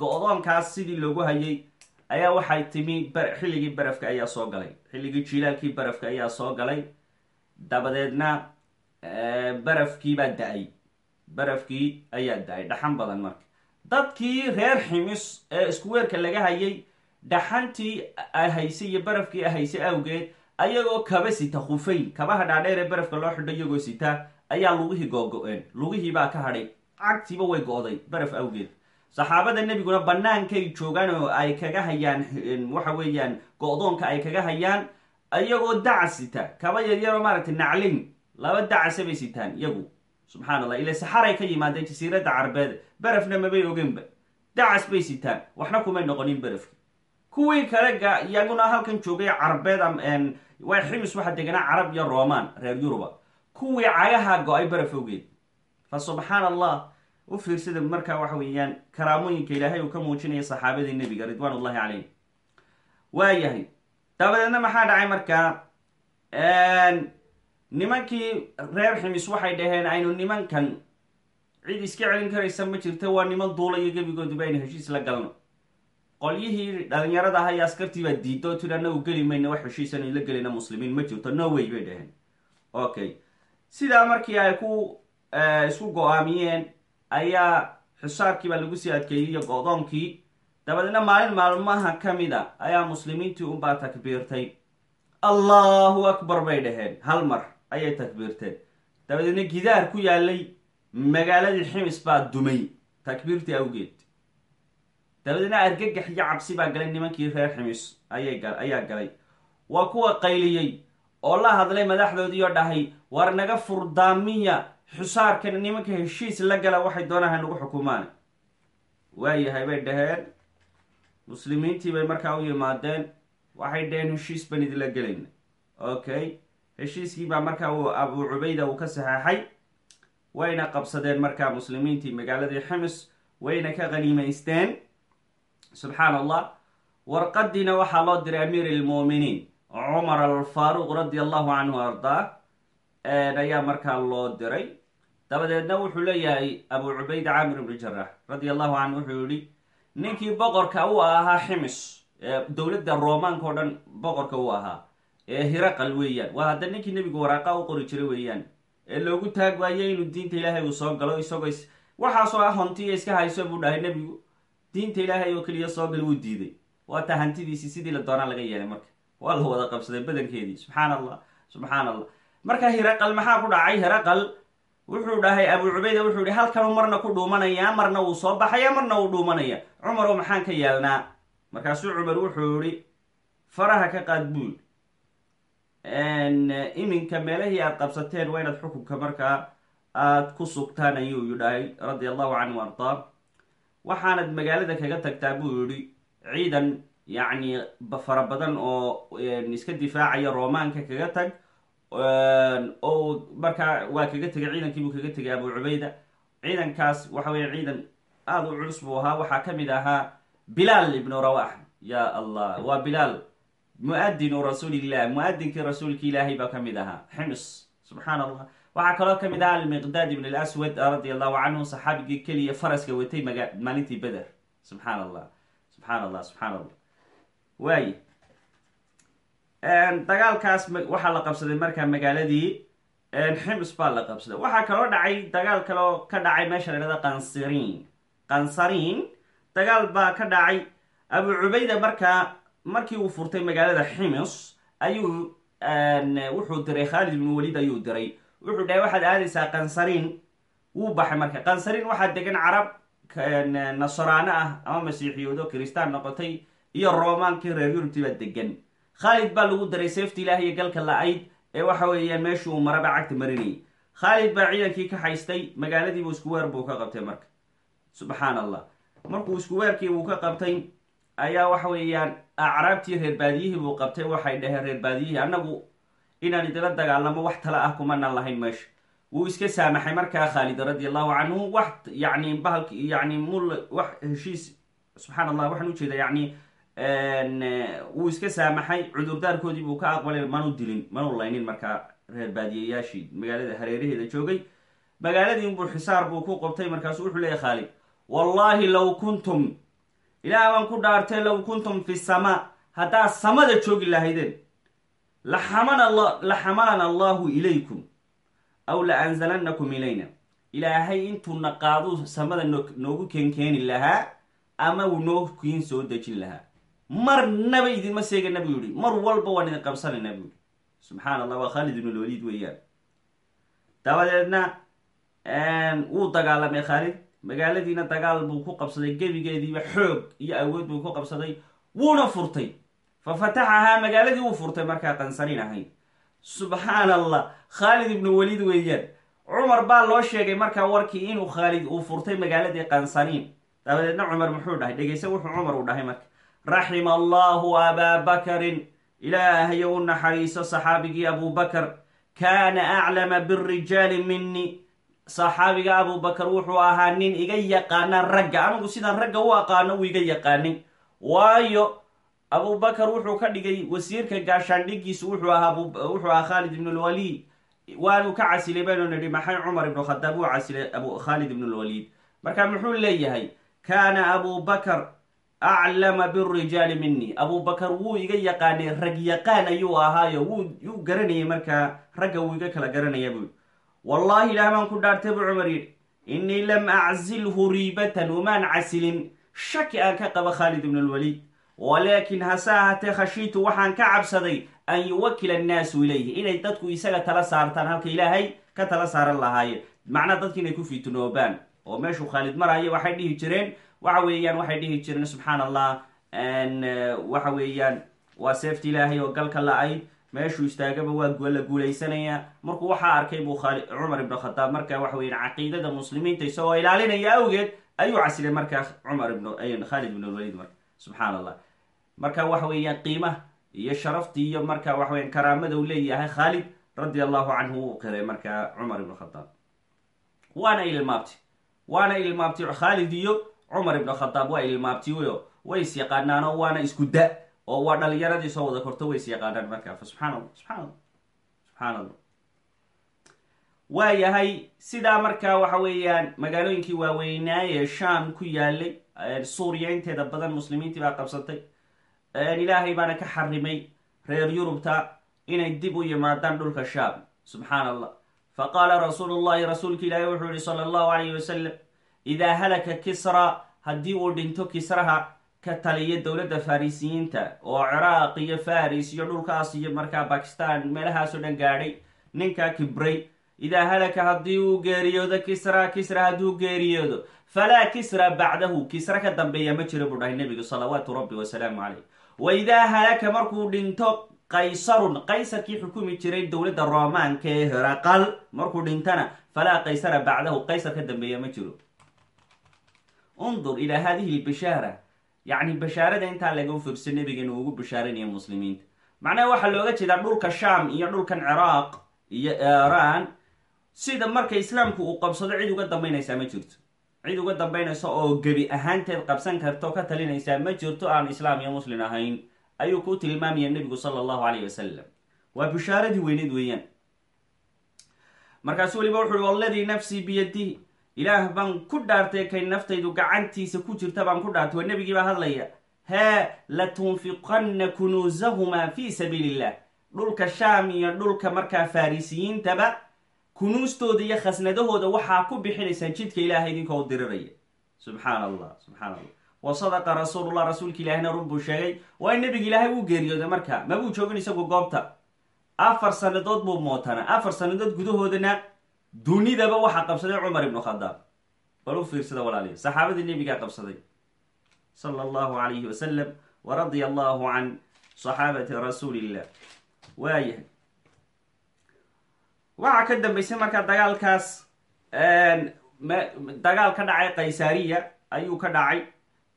go-doonkaas sidii loogu hayay ayaa waxay timi xilligii barafka ayaa soo galay. Xilligii jilaalkii barafka ayaa soo galay. Dabadeedna barafkii baa da'ay. Barafkii ayaa da'ay. Dhaxan badan marka dadkii reer ximis ee isku weerka laga hayay dhaxantii ahaysay iyo barafkii ahaysay awgeed ayagoo kaba sita khufayn. Kabaha dhaadheer ee barafka loo xidho iyagoo sita ayaa lugihii googo-een lugihii baa ka hadhay. Cagtiiba way go-day baraf awgeed. Saxaabada nebiguna bannaankay joogaan oo ay kaga hayaan waxa weeyaan go-doonka ay kaga hayaan iyagoo dacas sita. Kaba yaryaroo maaragtay naclin laba dacasa bay sitaan iyagu subxaan allah ila saxaray ka yimaadeen jasiiradda carbeed barafna mabay ogenba. Dacas bay sitaan waxna kumay noqonin barafki. Kuwii kale iyaguna halkan joogay carbeed waa ximis waxa deganaa carab iyo roman reer yuruba kuwii cagaha go'ay baraf ogeed. Fa subxaan allah u fiirsada markaa waxa weeyaan karaamooyinka ilaahay uu ka muujinaya saxaabadii nebiga ridwaan ullahi calayh waayahay dabadeedna maxaa dhacay markaa nimankii reer ximis waxay dhaheen aynu nimankan cid iska celin karaysa ma jirta waa niman duulayo gebigoodiba aynu heshiis la galno. Qolyihii dhalinyarada aha iyo askartii baa diido tiri anagu geli mayna wax heshiisan la gelina muslimiin ma jirto norway bay dhaheen. Okay sidaa markii ay ku isku go'aamiyeen ayaa xisaarkii baa lagu sii adkeeyey iyo go-doonkii. Dabadeedna maalin maalmaha ka mid a ayaa muslimiintii unbaa takbiirtay. Allahu akbar bay dhaheen hal mar ayay takbiirteen dabadeedna gidaar ku yaalay magaaladii ximis baa dumay takbiirtii awgeed dabadeedna argagax iyo cabsi baa galay nimankii reer ximis ayaa galay waa kuwa qayliyey oo la hadlay madaxdoodii oo dhahay war naga furdaamiya xusaarkan nimanka heshiis la gala waxay doonaan ha nagu xukumaan waayahay bay dhaheen muslimiintii bay markaa u yimaadeen waxay dheheen heshiis ban idinla gelayna okay heshiiskii baa markaa uu abu cubayda uu ka saxeexay wayna qabsadeen markaa muslimiintii magaaladii ximis wayna ka qaniimaysteen. Subxaan allah warqadiina waxaa loo diray amiir ilmu'miniin cumar alfaaruq radi allahu canhu ardaa ayaa markaa loo diray. Dabadeedna wuxuu leeyahay abu cubayda caamir ibnu jarax radi allahu canhu wuxuu yihi ninkii boqorka u ahaa ximis dowladda romaanka o dhan boqorka u ahaa ee hiraqal weeyaan. Waa hadda ninkii nebigu waraaqa u qori jiray weeyaan. Ee loogu taag waayey inuu diinta ilaahay uu soo galo isagoo waxaasoo ah hontiya iska hayso buu dhahay nebigu. Diinta ilaahay oo keliya soo gal wuu diiday. Waata hantidiisii sidii la doonaa laga yeelay marka. Waa la wada qabsaday badankeedii. Subxaan allah subxaan allah marka hiraqal maxaa ku dhacay? Hiraqal wuxuu dhahay abu cubayda wuxuu yihi halkanuu marna ku dhuumanayaa marna wuu soo baxaya marna wuu dhuumanaya cumaroo maxaan ka yeelnaa? Markaasuu cumar wuxuu yihi faraha ka qaad buul iminka meelahii aad qabsateen waa inaad xukunka markaa aad ku sugtaan ayuu dhahay radia allahu canhu ardaa. Waxaanad magaalada kaga tagtaa buu yihi ciidan yacni fara badan oo iska difaacaya romaanka kaga tag oo markaa waa kaga tegay ciidankii buu kaga tegay abu cubayda. Ciidankaas waxa weeye ciidan aada u culus buu ahaa. Waxaa ka mid ahaa bilaal ibnu rawax. Ya allah waa bilaal mu'adinu rasuulillah mu'adinkii rasuulki ilaahay baa ka mid ahaa ximis subxaan allah waxaa kaloo ka mid ahaa almiqdaad ibn alaswad radia allahu canhu saxaabigii keliya faraska watay maalintii beder subxaan allah subxaan allah subxaan allah waay dagaalkaas waxaa la qabsaday markaa magaaladii xims baa la qabsaday waxaa kaloo dhacay dagaal kaloo ka dhacay meesha la dhahda qansariin qansariin dagaal baa ka dhacay abu cubayda markaa markii uu furtay magaalada ximis ayuu wuxuu diray khaalid ibnu walid ayuu diray. Wuxuu dhahay waxaad aadaysaa qansariin. Wuu baxay marka. Qansariin waxaa degan carab nasraano ah ama masiixiyoodo kiristaan noqotay iyo romaankii reer yurubti baa degan khaalid baa lagu daray seefti ilaah iyo galka la-ayd ee waxa weeyaan meeshii uu maraba cagta marinayay. Khaalid baa ciidankii ka haystay magaaladiibuu isku weer buu ka qabtay marka. Subxaan allah markuu isku weerkii buu ka qabtay ayaa waxa weeyaan acraabtii reer baadiyihii buu qabtay waxay dhaheen reer baadiyihii annagu inaan idila dagaalamo wax tala ah kumanaan lahayn meesha wuu iska saamaxay markaa khaalid radi allahu canhu wax yani bahalk yani mul wax heshiis subxaan allah waxaan ujeeda yani wuu iska saamaxay cudurdaarkoodii buu ka aqbalay manu dilin manu laynin markaa reer baadiyayaashii magaalada hareeraheeda joogay. Magaaladiin buu xisaar buu ku qabtay markaasu wuxuu leeyahy khaalid wallahi low kuntum ilaah baan ku dhaartay low kuntum fi samaa haddaad samada joogi lahaydeen la xamalana allahu ilaykum aw la anzalanakum ilayna ilaahay intuuna qaaduu samada noogu keenkeeni lahaa ama uu noo kiin soo dejin lahaa marnaba idinma seegana buu yihi mar walba waan idin qabsanayna buu yihi subxaan allah waa khaalid ibn lwaliid weeyaan dabadeedna wuu dagaalamay khaalid magaaladiina dagaal buu ku qabsaday gebigeediiba xoog iyo awood buu ku qabsaday wuuna furtay. Fa fataxahaa magaaladii wuu furtay markaa qansariin ahayd subxaan allah khaalid ibnu waliid weeyaan. Cumar baa loo sheegay markaa warkii inuu khaalid uu furtay magaaladii qansariin dabadeedna cumar muxuu dhahay dhegeyse wuxuu cumar uu dhahay marka. Raxima allahu abaa bakarin ilaahayo u naxariiso saxaabigii abubakar kaana aclama birijaali mini saxaabiga abubakar wuxuu ahaa nin iga yaqaana ragga. Anigu sidaan ragga u aqaano uu iga yaqaanin waayo abubakar wuxuu ka dhigay wasiirka gaashaandhigiisu wuxuu ahaa wuxuu ahaa khaalid ibn lwaliid waanu ka casilay baynu nidhi maxay cumar ibnu khadaab uu casilay khaalid ibn lwaliid marka muxuu leeyahay kaana abubakar aclama birijaali mini abubakar wuu iga yaqaanay rag yaqaan ayuu ahaayo wuu garanayay markaa ragga wuu iga kala garanaya wallahi ilaah baan ku dhaartay buu cumar yidhi innii lam aczilhu riibatan umaan casilin shaki aan ka qaba khaalid ibn lwaliid walaakin hase ahaatee khashiitu waxaan ka cabsaday an yuwakila annaasu ilayhi. Inay dadku isaga tala saartaan halka ilaahay ka tala saaran lahaayeen macnaa dadki inay ku fitnoobaan. Oo meeshuu khaalid maraayo waxay dhihi jireen waxa weeyaan waxay dhihi jireen subxaan allah waxa weeyaan waa seefta ilaahay oo galka la-ayd meeshuu istaagaba waa la guulaysanayaa markuu waxaa arkay buu cumar ibn khadaab markaa waxa weyan caqiidada muslimiinta isagoo ilaalinaya awgeed ayuu casilay markaa cumar ibn khaalid ibn lwaliid marka. Subxaan allah marka waxa weeyaan qiimaha iyo sharaftii iyo marka waxa weyan karaamada uu leeyahay khaalid radi allahu canhu uu qiray markaa cumar ibn khadaab waana ilmaabti. Waana ilmaabti. Khaalid iyo cumar ibn khadaab waa ilmaabtiyo way is yaqaanaanoo waana isku da oo waa dhalinyaradii soo wada korto way is yaqaanaan markaa fa subxaan allah subxaan allah subxaan allah waa sidaa markaa waxa weeyaan magaalooyinkii waaweynaaye sham ku yaalay suuriya inteeda badan muslimiintii baa qabsatay. Ilaahay baana ka xarimay reer yurubta inay dib u yimaadaan dhulka shaam. Subxaan allah faqaala rasuulu llahi rasuulka ilaahi wuxuu yihi sala allahu alayh wasalam idaa halaka kisra haddii uu dhinto kisraha ka taliya dowladda farisiyiinta oo ciraaq iyo faris iyo dhulkaas iyo markaa bakistan meelahaasoo dhan gaadhay. Ninkaa kibray idaa halaka haddii uu geeriyoodo kisra kisra hadduu geeriyoodo falaa kisra bacdahu kisra ka dambeeya ma jiro buu dhahay nebigu salawaatu rabbi wasalaamu caleyh wa idaa halaka markuu dhinto qaysarun qaysarkii xukumi jiray dowladda roomaanka ee heraqal markuu dhintana falaa qaysara bacdahu qaysar ka dambeeya ma jiro. Undur ilaa hadihi lbishaara yacni bashaarada intaa laga firso nebigeenu ugu bashaaranaya muslimiinta. Macnaha waxaa looga jeedaa dhulka sham iyo dhulkan ciraaq iyo iran. Sida marka islaamku uu qabsado cid uga dambaynaysaa ma jirto. Cid uga dambaynaysa oo gebi ahaanteed qabsan karta oo ka talinaysaa ma jirto aan islaam iyo muslim ahayn. Ayuu ku tilmaamaya nebigu sala allahu alayh wasalam waa bishaaradii weyneed weeyaan. Markaasu weliba wuxu uhi waladii nafsii biyadihi ilaah baan ku dhaartay kay naftaydu gacantiisa ku jirta baan ku dhaartay waa nebigii baa hadlaya haa latunfiqanna kunuusahumaa fi sabiili illah dhulka shaam iyo dhulka markaa farisiyiintaba kunuustooda iyo khasnadahooda waxaa ku bixinaysaan jidka ilaahay idinkoo diriraya subxaan allah subxaan allah wa sadaqa rasuulullah rasuulka ilaahina run buu sheegay waa in nebiga ilaahay uu geeriyooday marka mabuu joogin isagu goobta? Afar sanadood buu mootana afar sanadood gudahoodana dunidaba waxaa qabsaday cumar ibnu khadaab. Bal u fiirsada walaaliya. Saxaabadii nebigaa qabsaday. Sala allahu alayhi wasalam wa radia allahu can saxaabati rasuulillah. Waayahay waxaa ka dambeysay markaa dagaalkaas dagaal ka dhacay qaysaariya ayuu ka dhacay.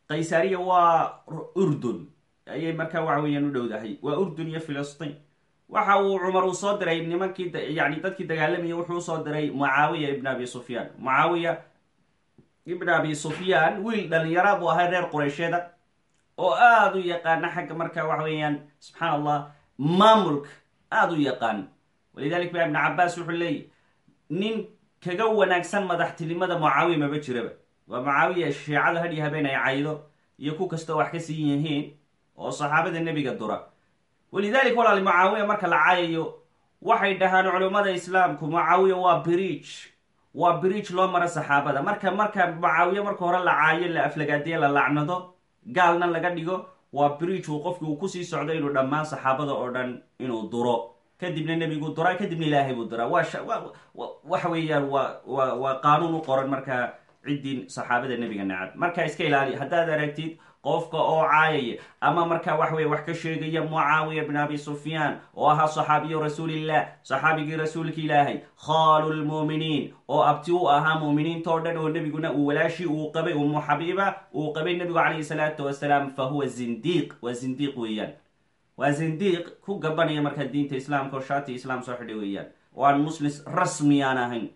Qaysaariya waa urdun. Ayay markaa waxa weeyaan u dhowdahay. Waa urdun iyo filistiin waxa uu cumar uu soo diray nimankii yani dadkii dagaalamaya wuxuu u soo diray mucaawiya ibn abi sufyaan. Mucaawiya ibn abi sufyaan wiil dhalinyara buu ahay reer qureysheeda oo aada u yaqaana xagga marka waxa weeyaan subxaan allah maamulka aada u yaqaan. Walidalik ba ibn cabaas wuxuu leeyahy nin kaga wanaagsan madaxtinimada mucaawiya maba jiraba. Waa mucaawiya shiicada hadhi habeen ay caydo iyo ku kastoo wax ka sii yihiin oo saxaabada nebiga dura walidalik walaali mucaawiya marka la cayayo waxay dhahaan culummada islaamku mucaawiya waa bridge. Waa bridge loo maro saxaabada. Marka marka mucaawiya marka hore la caayo la aflagaadiya la lacnado gaalna laga dhigo waa bridge uu qofki uu ku sii socdo inuu dhammaan saxaabada oo dhan inuu duro. Kadibna nebigu duraa kadibna ilaahay buu duraa waa waxa weeyaan waa wa waa qaanuun u qoran markaa ciddii saxaabada nebiga nacab marka iska ilaali haddaad aragtid qofka oo caayaya ama markaa wax weye wax ka sheegaya mucaawiya bn abi sufyaan oo ahaa saxaabiyu rasuulillah saxaabigii rasuulka ilaahay khaalu lmuuminiin oo abti u ahaa muuminiinta oo dhan oo nebiguna uu walaashii uu qabay umu xabiiba uu qabay nebigu calayhi salaatu wasalaam fa huwa zindiiq waa zindiiq weeyaan. Waa zindiiq ku gabanaya markaa diinta islaamka oo shaati islaam soo xidhay weeyaan. Oo aan muslim rasmi ahayn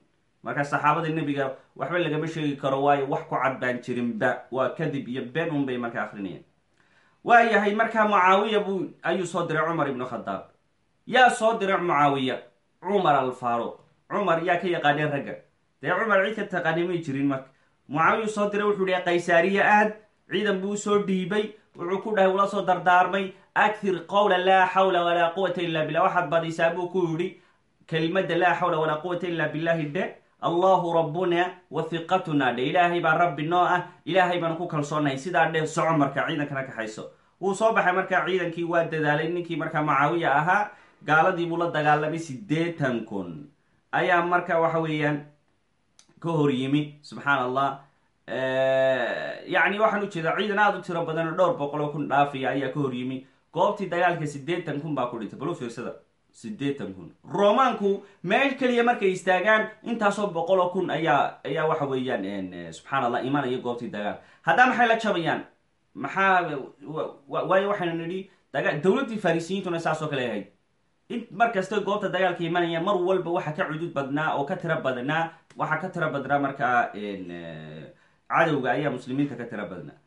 marka saxaabada nebiga waxba lagama sheegi karo waayo wax ku cad baan jirinba. Waa kadib iyo been un bay markaa akrinayaan waa yahay markaa mucaawiya buu ayuu soo diray cumar ibnu khadaab. Yaa soo diray mucaawiya cumar alfaaruq. Cumar yaa ka yaqaaneen ragga. Dee cumar cid ka taqaani may jirin marka. Mucaawiyu soo diray wuxuu yihi qaysaariye aad ciidan buu soo dhiibay. Wuxuu ku dhahay ula soo dardaarmay. Akthir qawla laa xawla walaa quwata illa billah. Waxaad badisaa buu ku yidhi kelimada laa xawla walaa quwata illa billahi dhe allahu rabbuna wa hiqatuna dhe ilaahay baa rabbi noo ah. Ilaahay baan ku kalsoonahay sidaa dhe soco marka ciidankana kaxayso wuu soo baxay markaa ciidankii waa dadaalay. Ninkii markaa mucaawiya ahaa gaaladii buu la dagaalamay siddeetan kun. Ayaa marka waxa weeyaan ka hor yimi subxaan allah yacni waxaan u ciidan aada u tiro badan dhowr boqol oo kun dhaafiya ayaa ka hor yimi. Goobtii dagaalka siddeetan kun baa ku dhintay. Bal u fiirsada siddeetan kun. Romaanku meel keliya markay istaagaan intaasoo boqol oo kun ayaa ayaa waxa weeyaan subxaan allah imanaya goobtii dagaal. Haddaa maxay la jabayaan? Maxaa waayo waxaynu nidhi daga dowladdii farisiyiintuna saas oo kale ahayd. In mar kasta goobta dagaalka imanaya mar walba waxa ka cudud badnaa oo ka tiro badnaa waxaa ka tiro badnaa markaa cadowga ayaa muslimiinta ka tiro badnaa.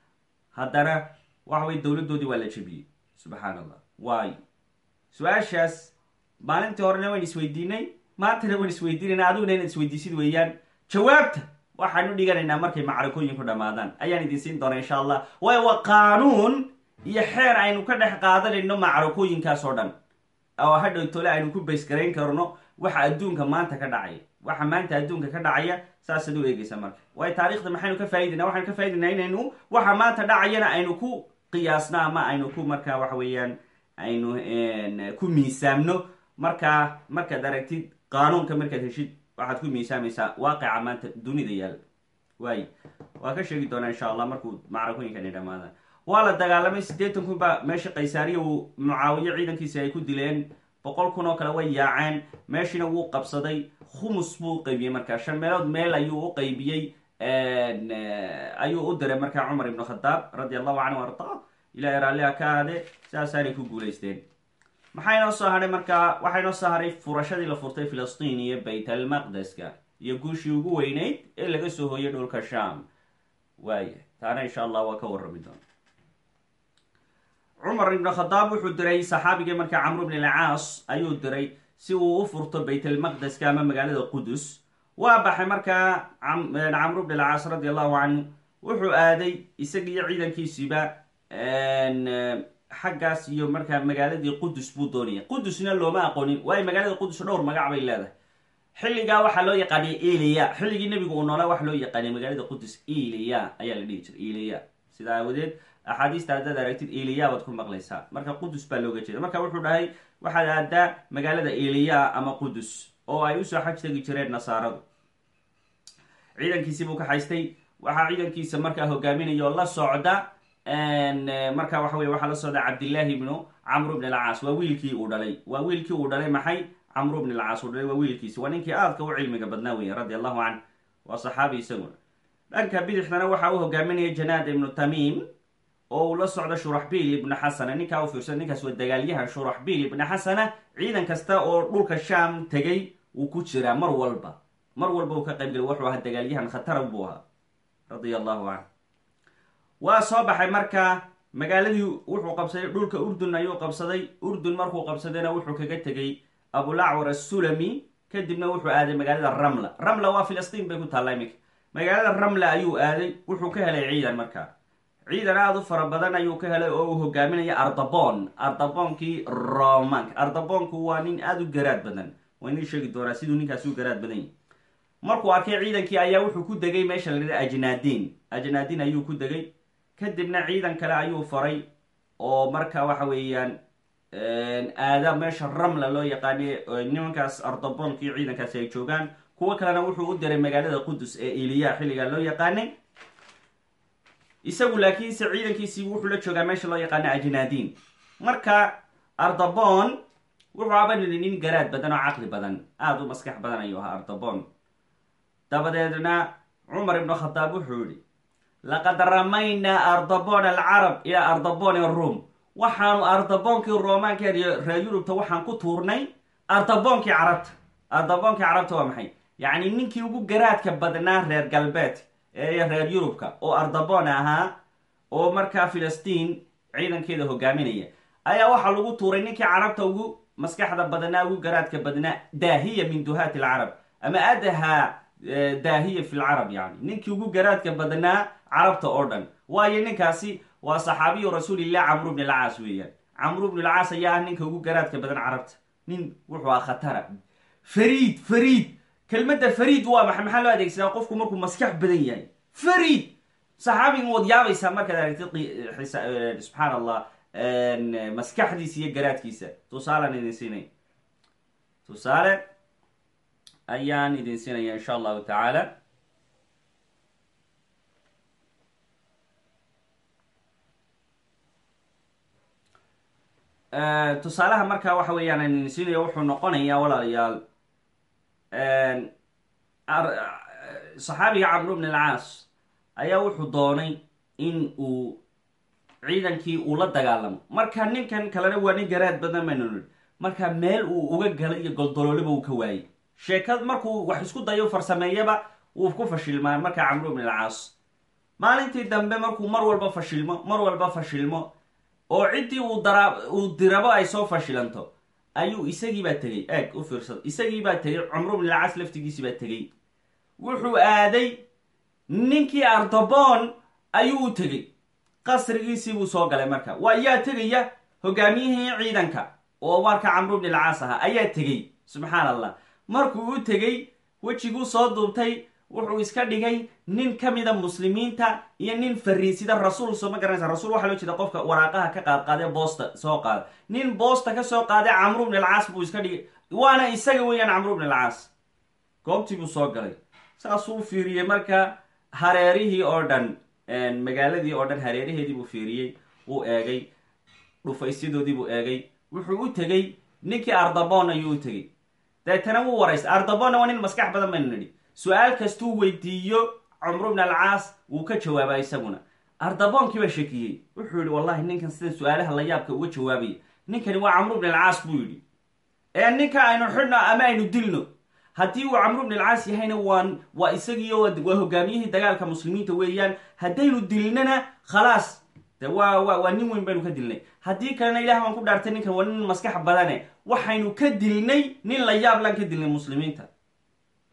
Haddana waxa weye dowladdoodii waa la jebiyey subxaan allah waayo. Su'aashaas maalintii horena wayn isweydiinay maantana wayn isweydiinayna adiguna inaad isweydiisid weeyaan. Jawaabta waxaanu dhiganaynaa markay macrakooyinku dhammaadaan. Ayaan idin siin doonaa insha allah. Waayo waa qaanuun iyo xeer aynu ka dhex qaadanayno macrakooyinkaas oo dhan. Oo hadhow tole aynu ku baysgarayn karno waxa adduunka maanta ka dhacaya. Waxa maanta adduunka ka dhacaya saasaad u eegaysa marka. Waayo taarikhda maxaynu ka faa'idayna waxaynu ka faa'idaynaa inaynu waxa maanta dhacayana aynu ku qiyaasno ama aynu ku markaa waxa weeyaan aynu ku miisaamno markaa markaad aragtid qaanuunka markaad heshid waxaad ku miisaamaysaa waaqica maanta dunida yaal. Waay waa ka sheegi doonaa insha allah markuu macrakooyinkani dhamaadaan waa la dagaalamay siddeetan kun baa meesha qaysaariya uu mucaawiye ciidankiisi ay ku dileen. Boqol kun oo kale way yaaceen. Meeshina wuu qabsaday. Khumus buu u qaybiyey markaa. Shan meelood meel ayuu u qaybiyey. Ayuu u diray markaa cumar ibnu khadaab radi allahu canhu ardaa ilahay raalliha ka aade sidaasaanay ku guulaysteen maxaa inoo soo hadhay markaa waxaa inoo soo hadhay furashadii la furtay filistiin iyo bayt almaqdeska iyo guushii ugu weyneyd ee laga soo hooyay dhulka sham waaya taana insha allah waa ka warrami doona cumar ibnu khadaab wuxuu diray saxaabigii markaa camru bn alcaas ayuu diray si uu u furto bayt almaqdeska ama magaalada qudus. Waa baxay markaa camru bn alcaas radi allahu canhu wuxuu aaday isaga iyo ciidankiisiiba xaggaas iyo markaa magaaladii qudus buu doonaya qudusna looma aqoonin waayo magaalada qudus dhowr magac bay leedahay. Xilligaa waxaa loo yaqaanay eliya xilligii nebigu uu noolaa waxa loo yaqaanay magaalada qudus eliya ayaa la dhihi jiray eliya sidaa aawadeed axaadiista haddaad aragtid eliya baad ku maqlaysaa. Marka qudus baa looga jeeda marka wuxuu dhahay waxaad aadaa magaalada eliya ama qudus oo ay u soo xaj tegi jireen nasaaradu. Ciidankiisii buu ka haystay waxaa ciidankiisa markaa hogaaminaya oo la socda marka waxa wey waxaa la socda cabdillaahi ibnu camru bn alcaas. Waa wiilkii uu dhalay. Waa wiilkii uu dhalay maxay? Camru bn alcaas uu dhalay waa wiilkiisi. Waa ninkii aadka u cilmiga badnaa weeye radi allahu canh waa saxaabi isaguna dhanka bidixdana waxaa u hogaaminaya janaad ibnu tamiim oo uu la socdo shuraxbiil ibnu xasana. Ninkaa u fiirsada ninkaas waa dagaalyahan shuraxbiil ibnu xasana. Ciidan kasta oo dhulka sham tegay wuu ku jiraa mar walba. Mar walba uu ka qaybgelay wuxuu ahaa dagaalyahan khatara buu ahaa radia allahu canh waa soo baxay markaa magaaladii wuxuu qabsaday dhulka urdun ayuu qabsaday. Urdun markuu qabsadayna wuxuu kaga tegay abulacwar assulami. Kadibna wuxuu aaday magaalada ramla. Ramla waa filistiin bay ku taalla iminka magaalada ramla ayuu aaday wuxuu ka helay ciidan markaa ciidan aada u fara badan ayuu ka helay oo uu hogaaminaya ardabon. Ardaboonkii romanka ardaboonku waa nin aada u garaad badan. Waa inii sheegi doonaa siduu ninkaasi u garaad badan markuu arkay ciidankii ayaa wuxuu ku degay meesha la dhida ajnaadiin ajnaadiin ayuu ku degay kadibna ciidan kale ayuu faray oo marka waxa weeyaan aada meesha ramla loo yaqaanay nimankaas ardaboonkii ciidankaasi ay joogaan. Kuwo kalena wuxuu u diray magaalada qudus ee iliya xilligaa loo yaqaanay. Isagu laakiinse ciidankiisii wuxuu la joogaa meesha loo yaqaana ajnaadiin marka ardabon wuxuu abanini nin garaad badan oo caqli badan aada u maskax badan ayuu ahaa ardabon dabadeedna cumar ibnu khadaab wuxuu yihi laqad ramaynaa ardabon alcarab ilaa ardabon aruum waxaanu ardaboonkii romaanka reer yurubta waxaan ku tuurnay ardaboonkii carabta. Ardaboonkii carabta waa maxay? Yacni ninkii ugu garaadka badnaa reer galbeed ee reer yurubka oo ardabon ahaa oo markaa filistiin ciidankeeda hogaaminaya ayaa waxaa lagu tuuray ninkii carabta ugu maskaxda badnaa ugu garaadka badnaa daahiya min duhaati alcarab. Ama adahaa daahiya fi lcarab yani. Ninkii ugu garaadka badnaa carabta oo dhan. Waayo ninkaasi waa saxaabiyu rasuulillah camru bn alcaas weeyaan. Camru bn alcaas ayaa ah ninka ugu garaadka badan carabta. Nin wuxuu ah khatara. Fariid fariid. Kelmadda fariid waa maxay maxaa loo adeegsadaa? Qofku markuu maskax badan yahay. Fariid! Saxaabigan waad yaabaysaa markaad aragtid subxaan allah maskaxdiisa iyo garaadkiisa. Tusaalaan idin siinay tusaale ayaan idin siinaya insha allahu tacaala. Tusaalaha markaa waxa weeyaan aan idin siinayo wuxuu noqonayaa walaalayaal. Saxaabiga camru bn alcaas ayaa wuxuu doonay in uu ciidankii uu la dagaalamo. Marka ninkan kalena waa nin garaad badan baynu nidhi. Marka meel uu uga galay iyo goldolooliba uu ka waayey sheekad markuu wax isku dayo farsameeyaba wuu ku fashilmaa marka camru bn alcaas. Maalintii dambe markuu mar walba fashilmo mar walba fashilmo oo ciddii uu dirabo ay soo fashilanto ayuu isagiibaa tegey eeg u fiirsado isagiibaa tegey cumru bn alcaas laftigiisii baa tegey. Wuxuu aaday ninkii ardabon ayuu u tegey. Qasrigiisii buu soo galay marka waa yaa tegaya hogaamiyihii ciidanka oo marka camru bn alcaas ahaa ayaa tegey subxaan allah markuu u tegey wejiguu soo duubtay wuxuu iska dhigay nin ka mida muslimiinta iyo nin fariisida rasuul soo ma garanaysa rasuul waxaa loo jeeda qofka waraaqaha ka qaad qaadee boosta soo qaada nin boosta ka soo qaaday camru bn alcaas buu iska dhigay. Waana isaga weeyaan camru bn alcaas goobtii buu soo galay. Saasuu fiiriyey marka hareerihii oo dhan magaaladii oo dhan hareeraheedii buu fiiriyey wuu eegay. Dhufaysyadoodii buu eegay. Wuxuu u tegey ninkii ardabon ayuu u tegey deetana wuu waraystay ardabonna waa nin maskax badan baynu nidhi su'aal kastuu weydiiyo cumru bn alcaas wuu ka jawaabaa isaguna ardabonkii baa shakiyey wuxuu yihi wallahi ninkan sida su'aalaha la yaabka uga jawaabaya ninkani waa camru bn alcaas buu yidhi ee ninka aynu xidhno ama aynu dilno haddii uu camru bn alcaas yahayna waan waa isagiiyo waa hogaamiyihii dagaalka muslimiinta weeyaan haddaynu dilnana khalaas de waa wa waa nin weyn baynu ka dilnay haddii kalena ilah baan ku dhaartay ninkan waa nin maskax badane waxaynu ka dilnay nin la yaab laan ka dilnay muslimiinta.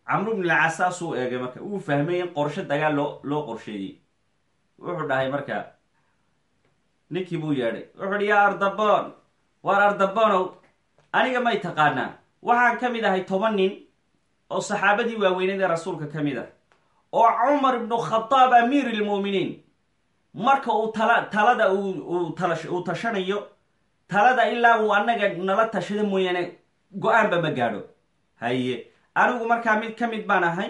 Camru bn alcaas saasuu eegay marka uu fahmay in qorsho dagaal loo loo qorsheeyey. Wuxuu dhahay marka ninkii buu yeedhay wuxuu hi yaa ardabon waar ardabonow aniga may taqaanaa waxaan ka mid ahay toban nin oo saxaabadii waaweyneed ee rasuulka ka mid ah oo cumar ibnu khadaab amiir ilmu'miniin. Marka uu tala talada uu tashanayo talada ilaa uu annaga nala tashado mooyaane go'aanba ma gaadho. Haye anigu markaa mid ka mid baan ahay.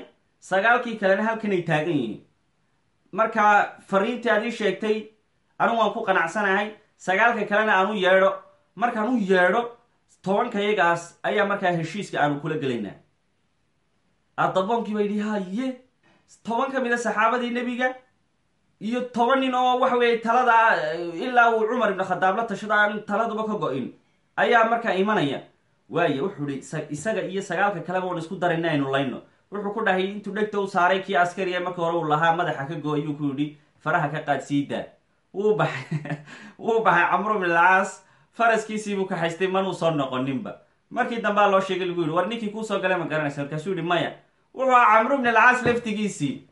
Sagaalkii kalena halkanay taagan yihiin. Markaa fariintii aad ii sheegtay anigu waan ku qanacsanahay. Sagaalka kalena aan u yeedho. Markaan u yeedho tobanka yagaas ayaa markaa heshiiska aanu kula gelaynaa. Adaboonkii ba yidhi haye toban ka mid a saxaabadii nebiga iyo toban nin oo waxa weeye talada ilaa uu cumar ibn khadaab la tashado aan taladuba ka go-in. Ayaa markaa imanaya. Waaye wuxuu ihi isaga iyo sagaalka kaleba waan isku darayna aynu layno. Wuxuu ku dhahay intuu dhegta u saaray kii askariya marka hore uu lahaa madaxa ka go ayuu ku yidhi faraha ka qaad siidaa wuu baxay wuu baxay camru bn alcaas faraskiisiibuu ka haystay manuu soo noqoninba markii dambaa loo sheegay lagu yidhi war ninkii kuusoo galay ma garanaysa. Markaasuu yihi maya. Wuxuu aha camru bn alcaas laftigiisii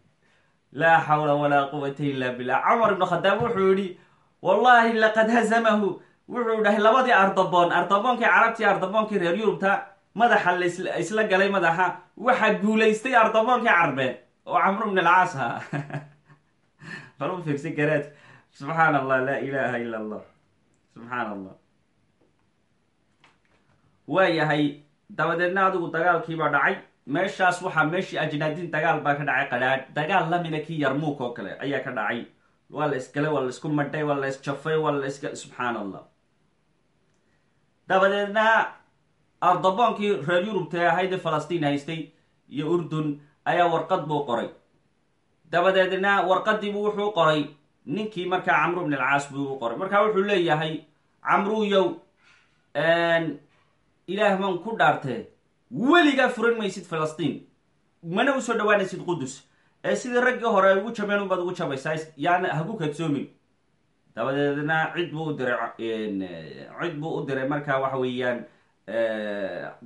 laa xawla walaa quwata illa billah cumar ibnu khadaab wuxuu yihi wallahi laqad hazamahu. Wuxuu dhahay labadii ardaboon ardaboonkii carabtii ardaboonkii reer yurubta madaxa la isla galay madaxa waxaa guulaystay ardaboonkii carbeed oo camru bn alcaas ahaa balu fiirsa garaad subxaan allah laa ilaha illa allah. Subxaan allah waayahay dabadeedna adigu dagaalkiibaa dhacay meeshaas waxaa meeshii ajnaadin dagaal baa ka dhacay qadhaadh. Dagaal lamida kii yarmuuk oo kale ayaa ka dhacay. Waa la isgalay waa la isku madhay waa la isjafay waa la iska subxaan allah dabadeedna ardaboonkii reer yurubta ahaydee falastiin haystay iyo urdun ayaa warqad buu qoray. Dabadeedna warqadiibu wuxuu qoray. Ninkii markaa camru bn alcaas buu qoray. Markaa wuxuu leeyahay camruyow ilaah maan ku dhaartee weligaa furan maysid falastiin mana u soo dhawaanaysid qudus ee sidii raggii hore ay ugu jabeen unbaad ugu jabaysaa yaana haku kadsoomin dabadeedna cid buu u diray cid buu u diray markaa waxa weeyaan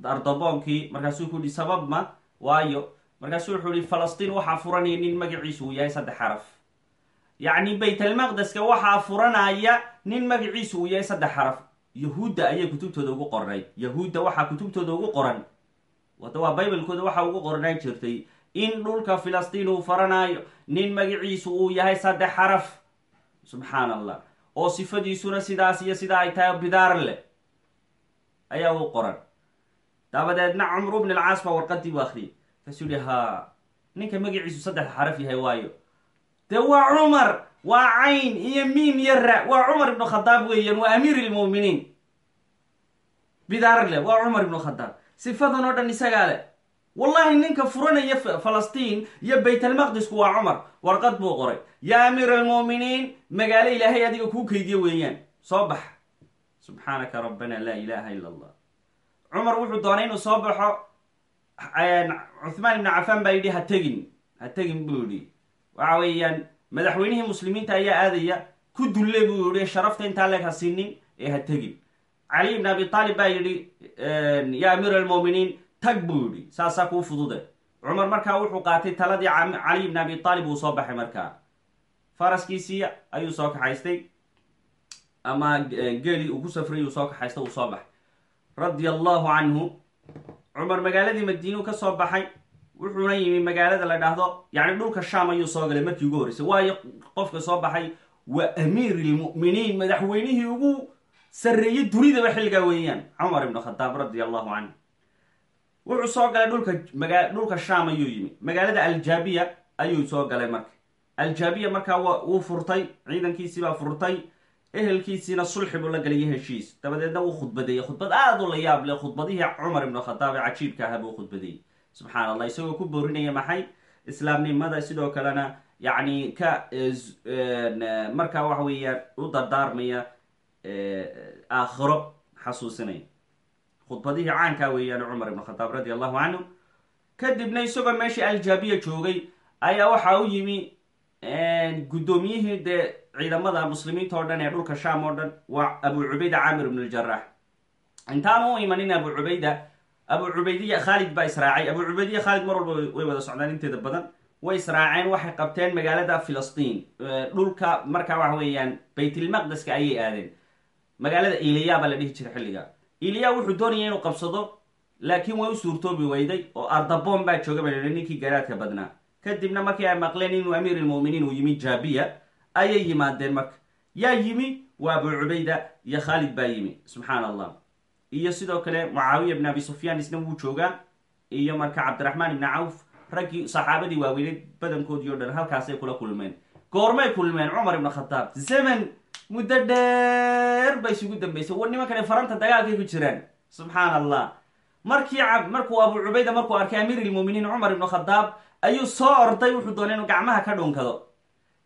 ardaboonkii markaasuu ku yihi sabab ma waayo markaasuu wuxuu yihi falastiin waxaa furanaya nin magaciisu uu yahay saddex xaraf. Yacni baytalmaqdeska waxaa furanaya nin magaciisu uu yahay saddex xaraf. Yahuudda ayay kutubtooda ugu qornay yahuudda waxaa kutubtooda ugu qoran wada waa bibalkooda waxaa ugu qornaan jirtay in dhulka filastiin uu faranaayo nin magaciisu uu yahay saddex xaraf. Subxaan allah oo sifadiisuna sidaas iyo sidaa ay tahay bidaar leh. Ayaa u qoran. Dabadeedna cumru bn alcaas baa warqadii u akriyay kaasuu yihi ha ninka magaciisu saddex xaraf yahay waayo. Dee waa cumar waa cayn iyo miim iyo ra waa cumar ibnu khadaab weeyaan waa amiir ilmu'miniin bidaar leh waa cumar ibnu khadaab sifadan oo dhan isagaa leh wallahi ninka furanaya falastiin iyo baytalmaqdisku waa cumar. Warqad buu qoray. Yaa amiir almu'miniin magaalo ilaahay adiga kuu kaydiye weeyaan. Soo bax subxaanaka rabbana laa ilaha ila allah. Cumar wuxuu doonay inuu soo baxo cuthmaan ibnu cafaan baa yidhi ha tegin. Ha tegin buu yidhi. Waxa weeyaan madaxweynihii muslimiinta ayaa aadaya ku dulle buu yihi sharafta intaa leeg ha siinin ee ha tegin cali ibn abi taalib baa yidhi yaa amiir almu'miniin tag buu yidhi. Saasaa kuu fudude. Cumar markaa wuxuu qaatay taladii cali ibn abi taalib uu soo baxay markaa. Faraskiisii ayuu soo kaxaystay ama geelii uu ku safray uu soo kaxaystay uu soo baxay. Radia allahu canhu cumar magaaladii madiinuu ka soo baxay wuxuuna yimi magaalada la dhahdo yacni dhulka shaam ayuu soo galay markii ugu horreysay. Waayo qofka soo baxay waa amiir ilmu'miniin madaxweynihii ugu sarreeyey dunidaba xilligaa weeyaan. Cumar ibnu khadaab radia allahu canhu wuxuu soo galay dhulka maga dhulka shaam ayuu yimi. Magaalada aljaabiya ayuu soo galay marka. Aljaabiya markaa wuu furtay ciidankiisiibaa furtay ehelkiisiina sulxi buu la galaya heshiis. Dabadeedna wuu khudbadeeyey khudbad aad u la yaab leh khudbadihii cumar ibnu khadaab ee cajiibka ahaa buu khudbadeeyey subxaan allah isagoo ku boorinaya maxay? Islaamnimada sidoo kalena yacni ka markaa waxa weeyaan u dardaarmaya aakhiro xasuusinaya khudbadihii caankaa weeyaan cumar ibnu khadaab radi allahu canhu kadibna isagoo meeshii aljaabiya joogay ayaa waxaa u yimi guddoomiyihii dee ciidamada muslimiinta oo dhan ee dhulka sham oo dhan waa abu cubayda caamir ibn ljarax intaan u imanin abu cubayda abu cubaydiya khaalid baa israacay. Abu cubaydiya khaalid mar walba way wada socdaan inteeda badan. Way israaceen waxay qabteen magaalada filistiin. Dhulka markaa waxa weeyaan baytilmaqdeska ayay aadeen magaalada iliya baa la dhihi jiray xilliga. Iliya wuxuu doonaya inuu qabsado laakiin way u suurtoobi weyday oo ardabon baa jooga ba ninkii garaadka badnaa. Kadibna markii ay maqleen inuu amiir ilmu'miniin uu yimi jaabiya ayay yimaadeen marka. Yaa yimi waa abu cubayda iyo khaalid baa yimi subxaan allah iyo sidoo kale mucaawiya ibn abi sufyaan isna wuu joogaa iyo marka cabdiraxmaan ibni cawf raggii saxaabadii waaweyneed badankoodii o dhan halkaasay kula kulmeen. Goormay kulmeen cumar ibn khadaab. Zaman muddo dheer ba isugu dambaysay war nimankani faranta dagaalkay ku jiraan subxaan allah markii markuu abu cubayda markuu arkay amiir ilmu'miniin cumar ibnu khadaab ayuu soo orday wuxuu doonay inuu gacmaha ka dhunkado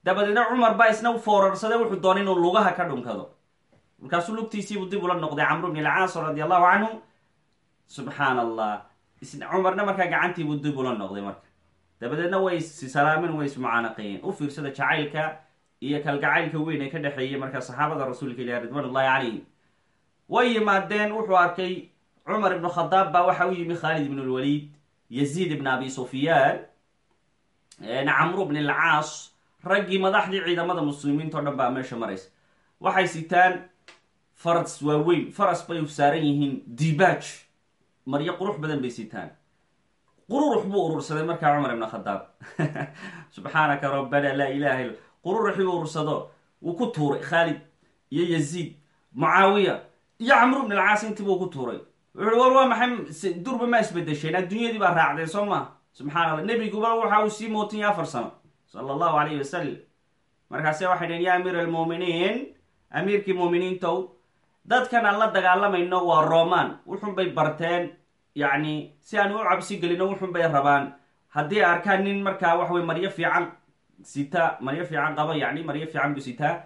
dabadeedna cumar baa isna foorarsaday wuxuu doonay inuu lugaha ka dhunkado markaasuu lugtiisiibuu dib ula noqday camru bn ilcaas radi allahu canhu subxaan allah cumarna markaa gacantiibuu dib ula noqday marka dabadeedna way issalaameen way ismucaanaqeeyeen u fiirsada jacaylka iyo kalgacaylka weyn ee ka dhexeeyay markaa saxaabada rasuulka ilahi ridwan ullahi calayhim way yimaadeen wuxuu arkay cumar ibnu khadaab baa waxa u yimi khaalid ibn lwaliid yaziid ibn abi sufyaan camru bn alcaas raggii madaxdii ciidamada muslimiinta dhan baa meesha maraysa. Waxay sitaan faras waaweyn faras bay saaran yihiin dibaaj. Maryo qurux badan bay sitaan. Qururux buu urursaday markaa cumar ibn khadaab. Subxaanaka rabbana laa ilaha illa qururuxii buu urursado wuu ku tuuray khaalid iyo yaziid mucaawiya iyo camru bn alcaas intii buu ku tuuray. Wuxuui war waa maxay? Durba ma isbedesheen adduunyadii baa raacdeen soo ma subxana allah nebiguba waxa uu sii mootanya afar sano sala allahu alayh wasalam markaase waxay dhaheen ya amiir almu'miniin amiirkii mu'miniintow dadkan aan la dagaalamayno waa roman wuxun bay barteen yacni si aan u cabsi gelino wuxun bay rabaan. Haddii arkaan nin markaa waxa wey maryo fiican sita maryo fiican qaba yani maryo fiican buu sitaa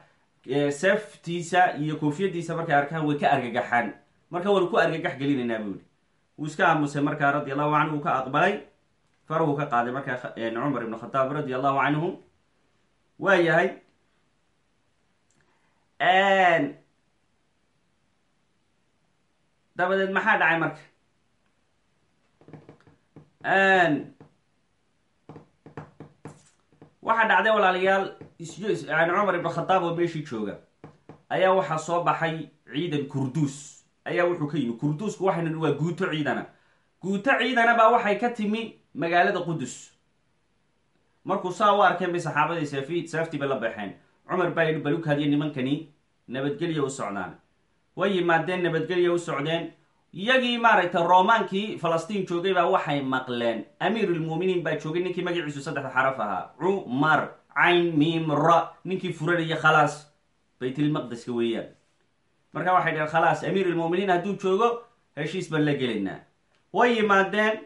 seeftiisa iyo koofiyadiisa markay arkaan way ka argagaxaan. Marka waynu ku argagax gelinaynaa buu yihi wuu iska aamusay markaa radi allahu canhu uu ka aqbalay. Farahuu ka qaaday markaa cumar ibn khadaab radi allahu canhu. Waa yahay dabadeed maxaa dhacay marka waxaa dhacday walaalayaal cumar ibn khadaab oo meeshii jooga ayaa waxaa soo baxay ciidan kurduus ayaa wuxuu ka yimi kurduusku waxayna waa guuto ciidana. Guuto ciidana baa waxay ka timi magaalada qudus. Markuu saa u arkeen bay saxaabadii seefi seeftii bay la baxeen. Cumar baa yidhi balukaadiyo nimankani nabadgelya u socdaan. Way yimaadeen nabadgelya u socdeen iyagii maaragtay roomaankii falastiin joogay baa waxay maqleen. Amiirulmu'miniin baa joogay ninkii magaciisu saddexda xaraf ahaa. Cumar cayn miim ra ninkii furanaya khalaas. Baytilmaqdeska weeyaan. Marka waxay dhaheen khalaas amiirulmu'miniin hadduu joogo heshiis baan la gelaynaa way yimaadeen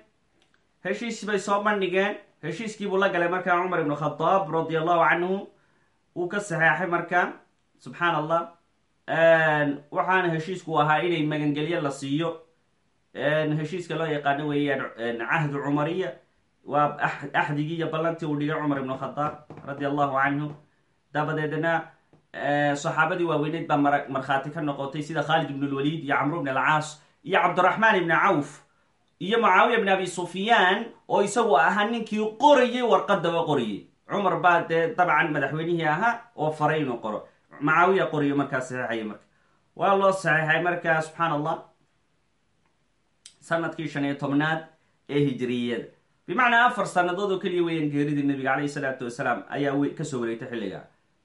heshiis bay soo bandhigeen heshiiskii buu la galay markaa cumar ibnu khadaab radi allahu canhu uu ka saxeexay markaa subxaan allah waxaana heshiisku ahaa inay magangelyo la siiyo. Heshiiska loo yaqaano weeyaan cahdu cumariya. Waa axdigii iyo ballantii uu dhigay cumar ibnu khadaab radi allahu canhu dabadeedna saxaabadii waaweyneyd baa markhaati ka noqotay sida khaalid ibn lwaliid iyo camru bn alcaas iyo cabdiraxmaan ibni cawf iyo mucaawiya bn abi sufyaan oo isagu ahaa ninkii qorayay warqadaba qorayay. Cumar baa dee dabcan madaxweynihii ahaa oo faray inuu qoro mucaawiya qorayo markaa saxeexaya marka. Waa loo saxeexay markaa subxaan allah sannadkii shan iyo tobnaad ee hijriyada. Bimacnaa afar sanadood oo keliya weeyaan geeridii nabiga caleyhi salaatu wasalaam ayaa ka soo wareegtay xilliga.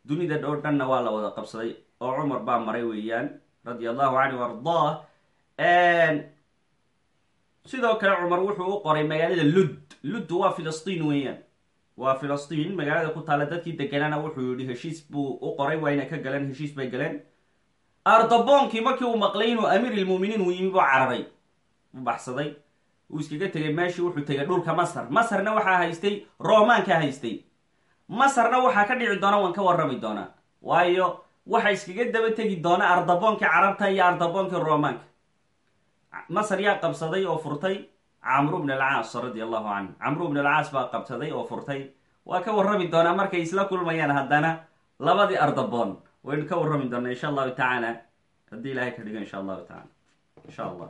Dunida oo dhanna waa la wada qabsaday oo cumar baa maray weeyaan radia allahu canhu ardaa sidoo kale cumar wuxuu u qoray magaalada lud lud waa filistiin weeyaan waa filistiin magaalada ku taalla dadkii deganana wuxuu yihi heshiis buu u qoray waa inay ka galeen heshiis bay galeen. Ardaboonkii markii uu maqlay inuu amiir ilmuminiin uu yimi buu cararay u baxsaday. Uu iskaga tegay meeshii wuxuu tegay dhulka masar. Masarna waxaa haystay romaankaa haystay. Masarna waxaa ka dhici doona waan ka warrami doonaa waayo waxa iskaga daba tegi doona ardaboonkii carabta iyo ardaboonkii romaanka masar yaa qabsaday oo furtay camru bn alcaas radi allahu canhu camru bn alcaas baa qabsaday oo furtay. Waa ka warrami doonaa markay isla kulmayaan haddana labadii ardaboon. Waynu ka warrami doonaa insha allahu tacaala haddii ilahay ka dhigo insha allahu taala insha allah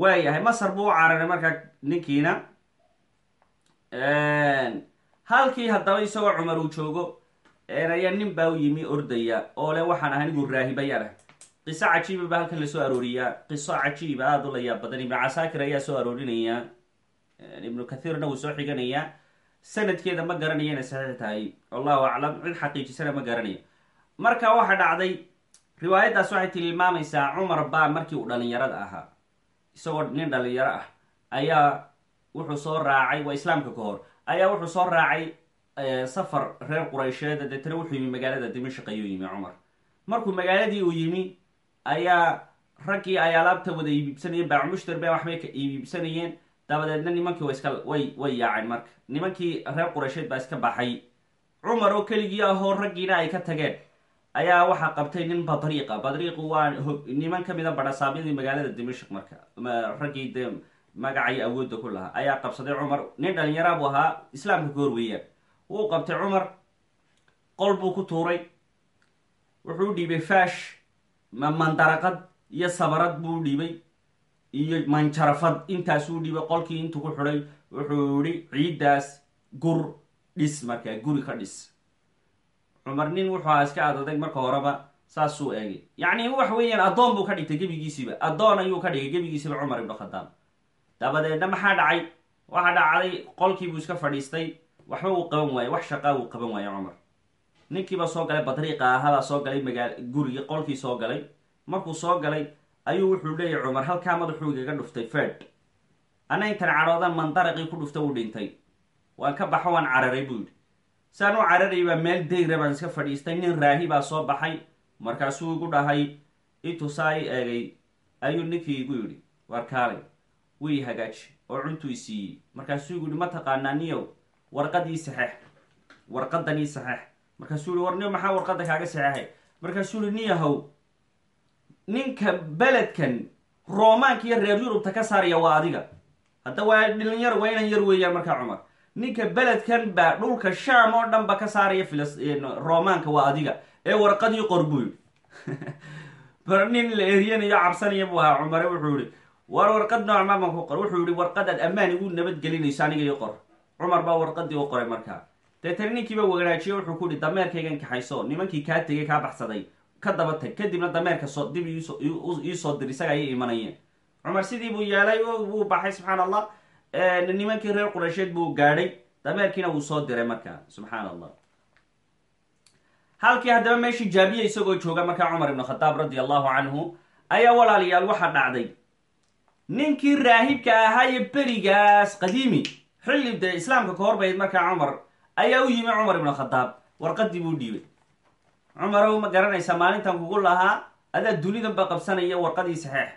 waayahay masar buu u cararay markaa ninkiina. Halkii haddaba isagoo cumar uu joogo ayaa nin baa u yimi ordaya. Oo le waxaan ahay anigu raahibayaan ah qiso cajiiba baa halkan la soo arooriyaa. Qiso cajiiba aada u la yaab badan. Ibnu casaakir ayaa soo aroorinaya. Ibnu kathiirna wuu soo xiganayaa. Sanadkeeda ma garanaya inay saxiix tahay. Allahu aclam cid xaqiijisana ma garanayo marka waxa dhacday riwaayaddaas waxay tilmaamaysaa cumar baa markii uu dhalinyarada ahaa. Isagoo nin dhalinyaro ah ayaa wuxuu soo raacay waa islaamka ka hor ayaa wuxuu soo raacay safar reer quraysheeda deetana wuxuu yimi magaalada dimashq ayuu yimi cumar. Markuu magaaladii uu yimi ayaa raggii ay alaabta wada iibibsanayeen baacmushtar ba waxbay ka iibibsanayeen dabadeedna nimankii wa iska way way yaaceen marka nimankii reer quraysheed baa iska baxay. Cumar oo keligii ahoo raggiina ay ka tageen. Ayaa waxaa qabtay nin badriiqa. Badriiqu waa niman ka mida badhasaabyadii magaalada dimashq marka raggii dee magacay awoodda ku lahaa. Ayaa qabsaday cumar. Nin dhalinyaraa buu ahaa islaamka ka hor weeyaan. Wuu qabtay cumar. Qol ku tuuray. Wuxuu dhiibay faash mandaraqad iyo sabarad buu dhiibay iyo manjarafad intaasuu dhiibay qolkii intuu ku xidhay wuxuu yihi ciiddaas gur dhis markaa guri ka dhis. Cumar nin wuxuu ahaa iska adadag marka horeba saasuu eegay. Yacni wax weeyaan addoon buu ka dhigtay gebigiisiiba. Addoon ayuu ka dhigay gebigiisiba cumar ibnu khadaab. Dabadeedna maxaa dhacay? Waxaa dhacday qolkiibuu iska fadhiistay waxba uu qaban waaye wax shaqaa uu qaban waaye cumar ninkiibaa soo galay badriiqa ahabaa soo galay magaa gurigii qolkii soo galay. Markuu soo galay ayuu wuxuu leeyahy cumar halkaa madaxuu igaga dhuftay fed ana intan cadhoodan mandaraqii ku dhufta uu dhintay. Waan ka baxo waan cararay buu yidhi. Saan u cararayay meel dayra baan iska fadhiistay nin raahi baa soo baxay. Markaasuu igu dhahay intuu saa i eegay ayuu ninkii igu yidhi. Waar kaalay wii hagaaji oo cuntuu i siiyey. Markaasuu igu yihi ma taqaanaa niyow warqadii saxeex warqadanii saxeex markaasuu yihi war niyo maxaa warqadda kaaga saxeexay markaasuu yihi niyahow ninka beledkan roomaanka iyo reer yurubta ka saaraya waa adiga. Hadda waa dhilinyar waa inan yar weeyaan markaa cumar. Ninka beledkan baa dhulka sham oo dhan ba ka saaraya filis roomaanka waa adiga ee warqadii qor buu yidhi. Nin la eriyanayo cabsanaya buu ahaa cumare wuxuu yihi war warqad noocmaa baan ku qor? Wuxuu yihi warqadaad ammaan igu nabadgelinayso aniga ii qor. Cumar baa warqadii u qoray markaa deetana ninkiiba wanaajiye wuxuu ku yihi dameerkaygan kaxayso nimankii kaa tegay kaa baxsaday ka daba tag kadibna dameerka soo dib iisoo dir isaga ayay imanayeen. Cumar sidii buu yeelay wuu baxay subxaan allah nimankii reer quraysheed buu gaadhay dameerkiina wuu soo diray markaa subxaan allah halkii haddaba meeshii jaabiya isagoo jooga markaa cumar ibn khadaab radi allahu canhu ayaa walaalayaal waxaa dhacday. Ninkii raahibka ahaaye berigaas qadiimi xilli dee islaamka ka horbayd markaa cumar ayaa u yimi cumar ibn khadaab warqadii buu dhiibay. Cumarow ma garanaysaa maalintan kugu lahaa adaa dunidan ba qabsanaya warqadii saxeex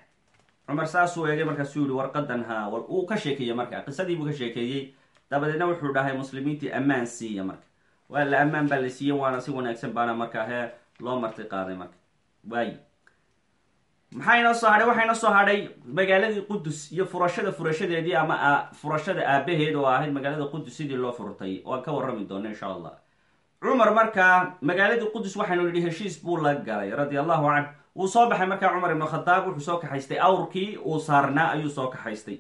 cumar saasuu eegay markaasuu yihi warqadan haa. Uu ka sheekeeyey marka. Qisadii buu ka sheekeeyey. Dabadeedna wuxuu dhahay muslimiintii ammaan siiya marka. Waa la ammaan baa la siiyey waana si wanaagsan baana markaa hee loo marti qaaday marka. Waayi maxaa inoo soo hadhay waxaa soo hadhay magaaladii qudus iyo furashada furashadeedii ama furashada aabaheed oo ahayd magaalada qudus sidii loo furtay. Waan ka warrami doona insha allah cumar markaa magaaladii qudus waxaynu nidhi heshiis buu la galay radia allahu canh wuu soo baxay markaa cumar ibnu khadaab wuxuu soo kaxaystay. Awrkii uu saarnaa ayuu soo kaxaystay.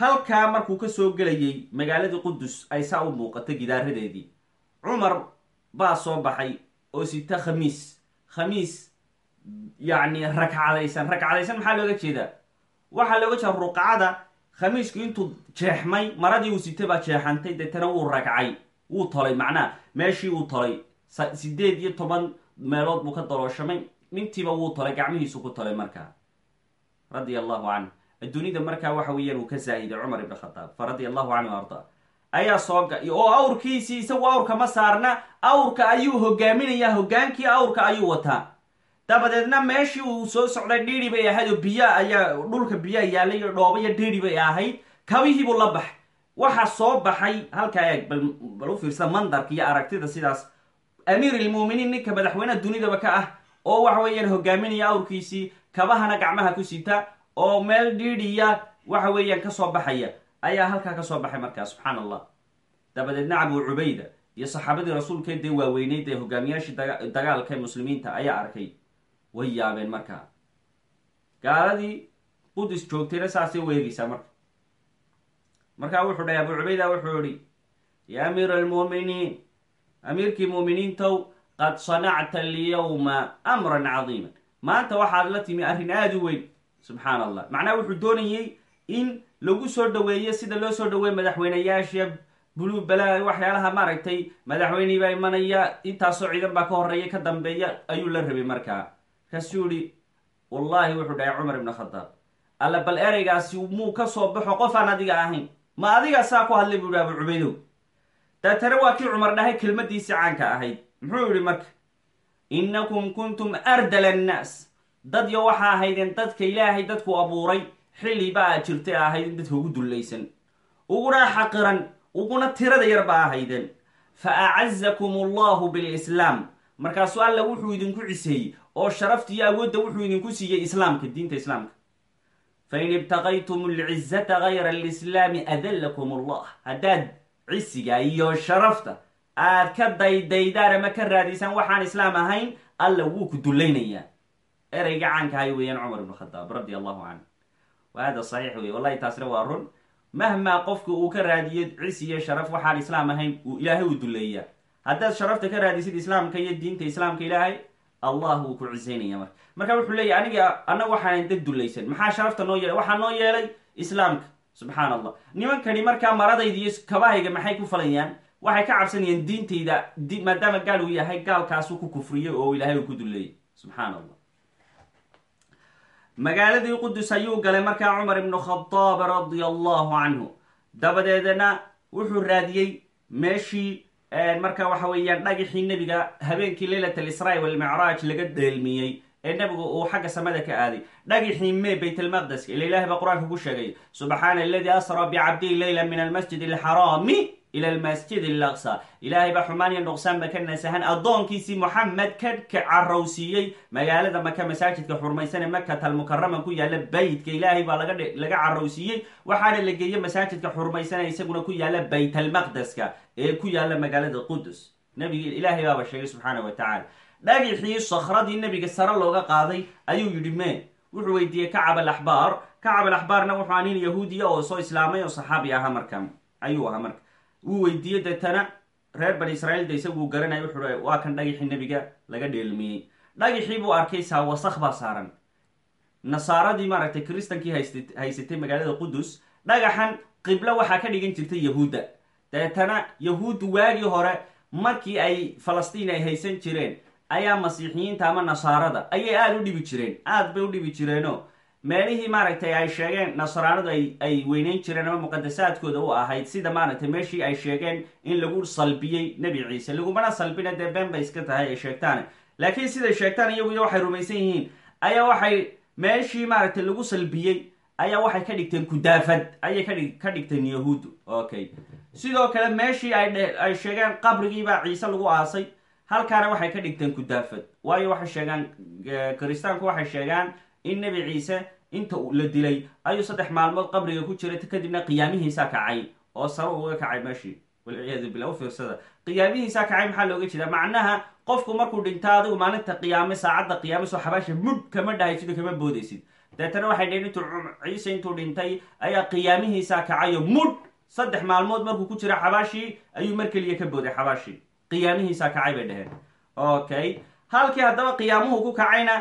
Halkaa markuu ka soo gelayay magaaladii qudus ay saa u muuqatay gidaaradeedii. Cumar baa soo baxay oo sita khamiis khamiis yacni rakcadaysan rakcadaysan maxaa looga jeedaa? Waxaa looga jeeda ruqacada khamiisku intuu jeexmay maradii uu sitay baa jeexantay deetana wuu ragcay wuu tolay. Macnaha meeshii uu tolay. Sideed iyo toban meelood buu ka dalooshamay nintiiba wuu tolay gacmihiisu ku tolay markaa. Radia allahu canhu adduunida markaa waxa weeyaan uu ka zaahiday cumar ibn khadaab fa radia allahu canhu arda. Ayaa soo oo awrkiisii isagu awrka ma saarna awrka ayuu hogaaminayaa hogaankii awrka ayuu wataa dabadeedna meeshii uu soo socday dhiiri bay ahayd oo biya ayaa dhulka biyaa yaalay iyo dhooba iyo dhiiri bay ahayd. Kabihiibuu la baxay. Waxaa soo baxay halkaa eeg bal u fiirsada mandarka iyo aragtida sidaas. Amiir ilmuuminiin ninka madaxweyneha dunidaba ka ah oo waxa weeyaan hogaaminaya awrkiisii kabahana gacmaha ku sita oo meel dhiidhiya waxa weeyaan ka soo baxaya. Ayaa halkaa ka soo baxay markaa subxaan allah dabadeedna abu cubayda iyo saxaabadii rasuulkeed dee waaweyneyd ee hogaamiyaashii dagaalka muslimiinta ayaa arkay way yaabeen markaa. Gaaladii qudus joogtayna saasay weegaysaa marka. Markaa wuxuu dhahay abu cubayda wuxuu ihi ya amiira almu'miniin amiirkii mu'miniintow qad sanacta alyawma amran cadiima maanta waxaad la timi arrin aada u weyn. Subxaan allah macnaha wuxuu doonayey in lagu soo dhaweeyo sida loo soo dhaweeye madaxweyneyaasha bulu bala waxyaalaha maaragtay madaxweynihii baa imanaya intaasoo ciidan baa ka horreeya ka dambeeya ayuu la rabay markaa markaasuu yihi wallahi wuxuu dhahay cumar ibn khadaab. Alla bal ereygaasi muu ka soo baxo qof aan adiga ahayn? Ma adiga saa ku hadlay buu yihi abu cubaydow daatana waa kii cumar dhahay kelmadiisii caanka ahayd. Muxuu yihi marka innakum kuntum ardala annaas dad yo waxaa ahaydeen dadka ilaahay dadku abuuray xilli baa jirtay ahayd in dadka ugu dullaysan. Uguna xaqiran uguna tirada yar baa ahaydeen. Fa acazakum allahu bilislaam. Markaasuu alla wuxuu idinku ciseeyey oo sharafta iyo awoodda wuxuu idinku siiyey islaamka diinta islaamka. Fain ibtaqaytum alcizata gayra alislaami adallakum allah. Haddaad cisiga iyo sharafta aad ka daydaydaan ama ka raadiysaan waxaan islaam ahayn alla wuu ku dullaynayaa ereyga caankahay weeyaan cumar ibn khadaab radi allahu canhu wa hada saxiix wey wallahi taasna waa run. Mahmaa qofka uu ka raadiyo cisi iyo sharaf waxaan islaam ahayn uu ilaahay u dulleeyaa haddaad sharafta ka raadisid islaamka iyo diinta islaamka ilaahay allah wuu ku cisaynaya marka. Marka wuxuu leeyahy aniga annaga waxaanan dad dullaysan maxaa sharafta noo yeelay? Waxaa noo yeelay islaamka. Subxaan allah nimankani markaa maradayda iyo kabahayga maxay ku falayaan? Waxay ka cabsanayaan diintayda maadaama gaal uu yahay gaalkaasu ku kufriyay oo ilaahay uu ku dulleeyay subxaan allah magaaladii qudus ayuu galay markaa cumar ibnu khadaab radia allahu canhu dabadeedna wuxuu raadiyey meeshii marka waxa weeyaan dhagixii nebiga habeenkii leylat alisraa walmicraaj laga dheelmiyey ee nebigu uu xagga samada ka aaday. Dhagixii mee bayt almaqdeska ila ilahi baa qur'aanka ku sheegay subxaana aladii asra bicabdihi leyla min almasjid alxaraami ila almasjid alaqsa ilaahay baa xumaan iyo nuqsaanba ka nasahan addoonkiisii moxamed ka carowsiiyey magaalada maka masaajidka xurmaysane makat almukarama ku yaalla baytka ilaahay baa laga carowsiiyey waxaana la geeyey masaajidka xurmaysane isaguna ku yaalla bayt almaqdeska ee ku yaalla magaalada qudus nabig ilaahay baaba sheegay subxaana wa tacala dhagixii sakhradii nebiga sare looga qaaday ayuu yidhi me wuxuu weydiiyey kacab alaxbaar kacab alaxbaarna wuxuu nin yahuudiya oo soo islaamay oo saxaabi ahaa marka ayuu ahaa wuu weydiiyey deetana reer bani israiil de isaguu garanaya wuxuu waa kan dhagixii nebiga laga dheelmiyey. Dhagixii buu arkay saa wasakh baa saaran. Nasaaradii maaragtay kristankii haysatay magaalada qudus dhagaxan qiblo waxaa ka dhigan jirtay yahuudda. Deetana yahuuddu waagii hore markii ay falastiin ay haysan jireen ayaa masiixiyiinta ama nasaarada ayay aada u dhibi jireen. Aad bay u dhibi jireeno meelihii maaragtay ay sheegeen nasraanadu ay weyneyn jireen ama muqadasaadkooda u ahayd sida maaragtay meeshii ay sheegeen in lagu salbiyey nebi ciise. Lagumana salbina dee been bay iska tahay ay sheegtaan. Laakiin siday sheegtaan iyagu waxay rumaysan yihiin. Ayaa waxay meeshii maaragtay lagu salbiyey ayaa waxay ka dhigteen kudaafad ayay ka dhigteen yahuuddu okay sidoo kale meeshii ay sheegeen qabrigiibaa ciise lagu aasay halkaana waxay ka dhigteen kudaafad. Waayo waxay sheegaan kiristaanku waxay sheegaan in nebi ciise inta la dilay ayuu saddex maalmood qabriga ku jiray kadibna qiyaamihiisaa kacay oo sare uga kacay meeshii walciyaadu billah u fiirsada. Qiyaamihiisaa kacay maxaa looga jeeda macnaha qofku markuu dhinta adigu maalinta qiyaame saacadda qiyaame soo xabaasha mudh kama dhahaysid kama boodaysid. Deetana waxay dheheen intuu ciise intuu dhintay ayaa qiyaamihiisaa kacayo mudh saddex maalmood markuu ku jira xabaashii ayuu mar keliya ka booday xabaashii qiyaamihiisaa kacay bay dheheen okay. Halkii haddaba qiyaamuhu ku kacayna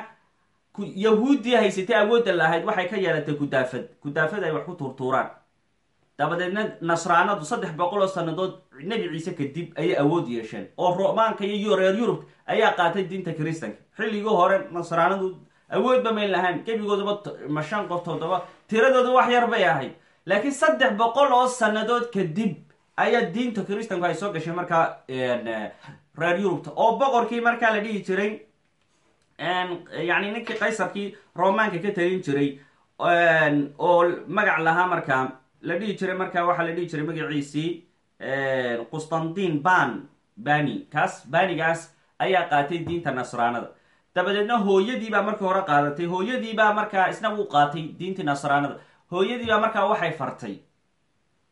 yahuuddii haysatay awoodda lahayd waxay ka yeelatay kudaafad. Kudaafad ay wax ku tuurtuuraan. Dabadeedna nasraanadu saddex boqol oo sannadood nebi ciise kadib ayay awood yeesheen oo romaanka iyo reer yurub ayaa qaatay diinta kiristanka xilligii hore nasraanadu awoodba may lahaan gebigoodaba ma shan qof toddoba tiradooda wax yar bay ahayd. Laakiin saddex boqol oo sannadood kadib ayaa diinta kiristanku ay soo gashay markaa reer yurubta. Oo boqorkii markaa la dhihi jiray yani ninkii qaysarkii romaanka ka talin jiray oo magac lahaa markaa la dhihi jiray markaa waxaa la dhihi jiray magaciisii qustantin ban bani. Kaas banigaas ayaa qaatay diinta nasraanada. Dabadeedna hooyadiibaa markii hore qaadatay. Hooyadiibaa markaa isna wuu qaatay diintii nasraanada. Hooyadiibaa markaa waxay fartay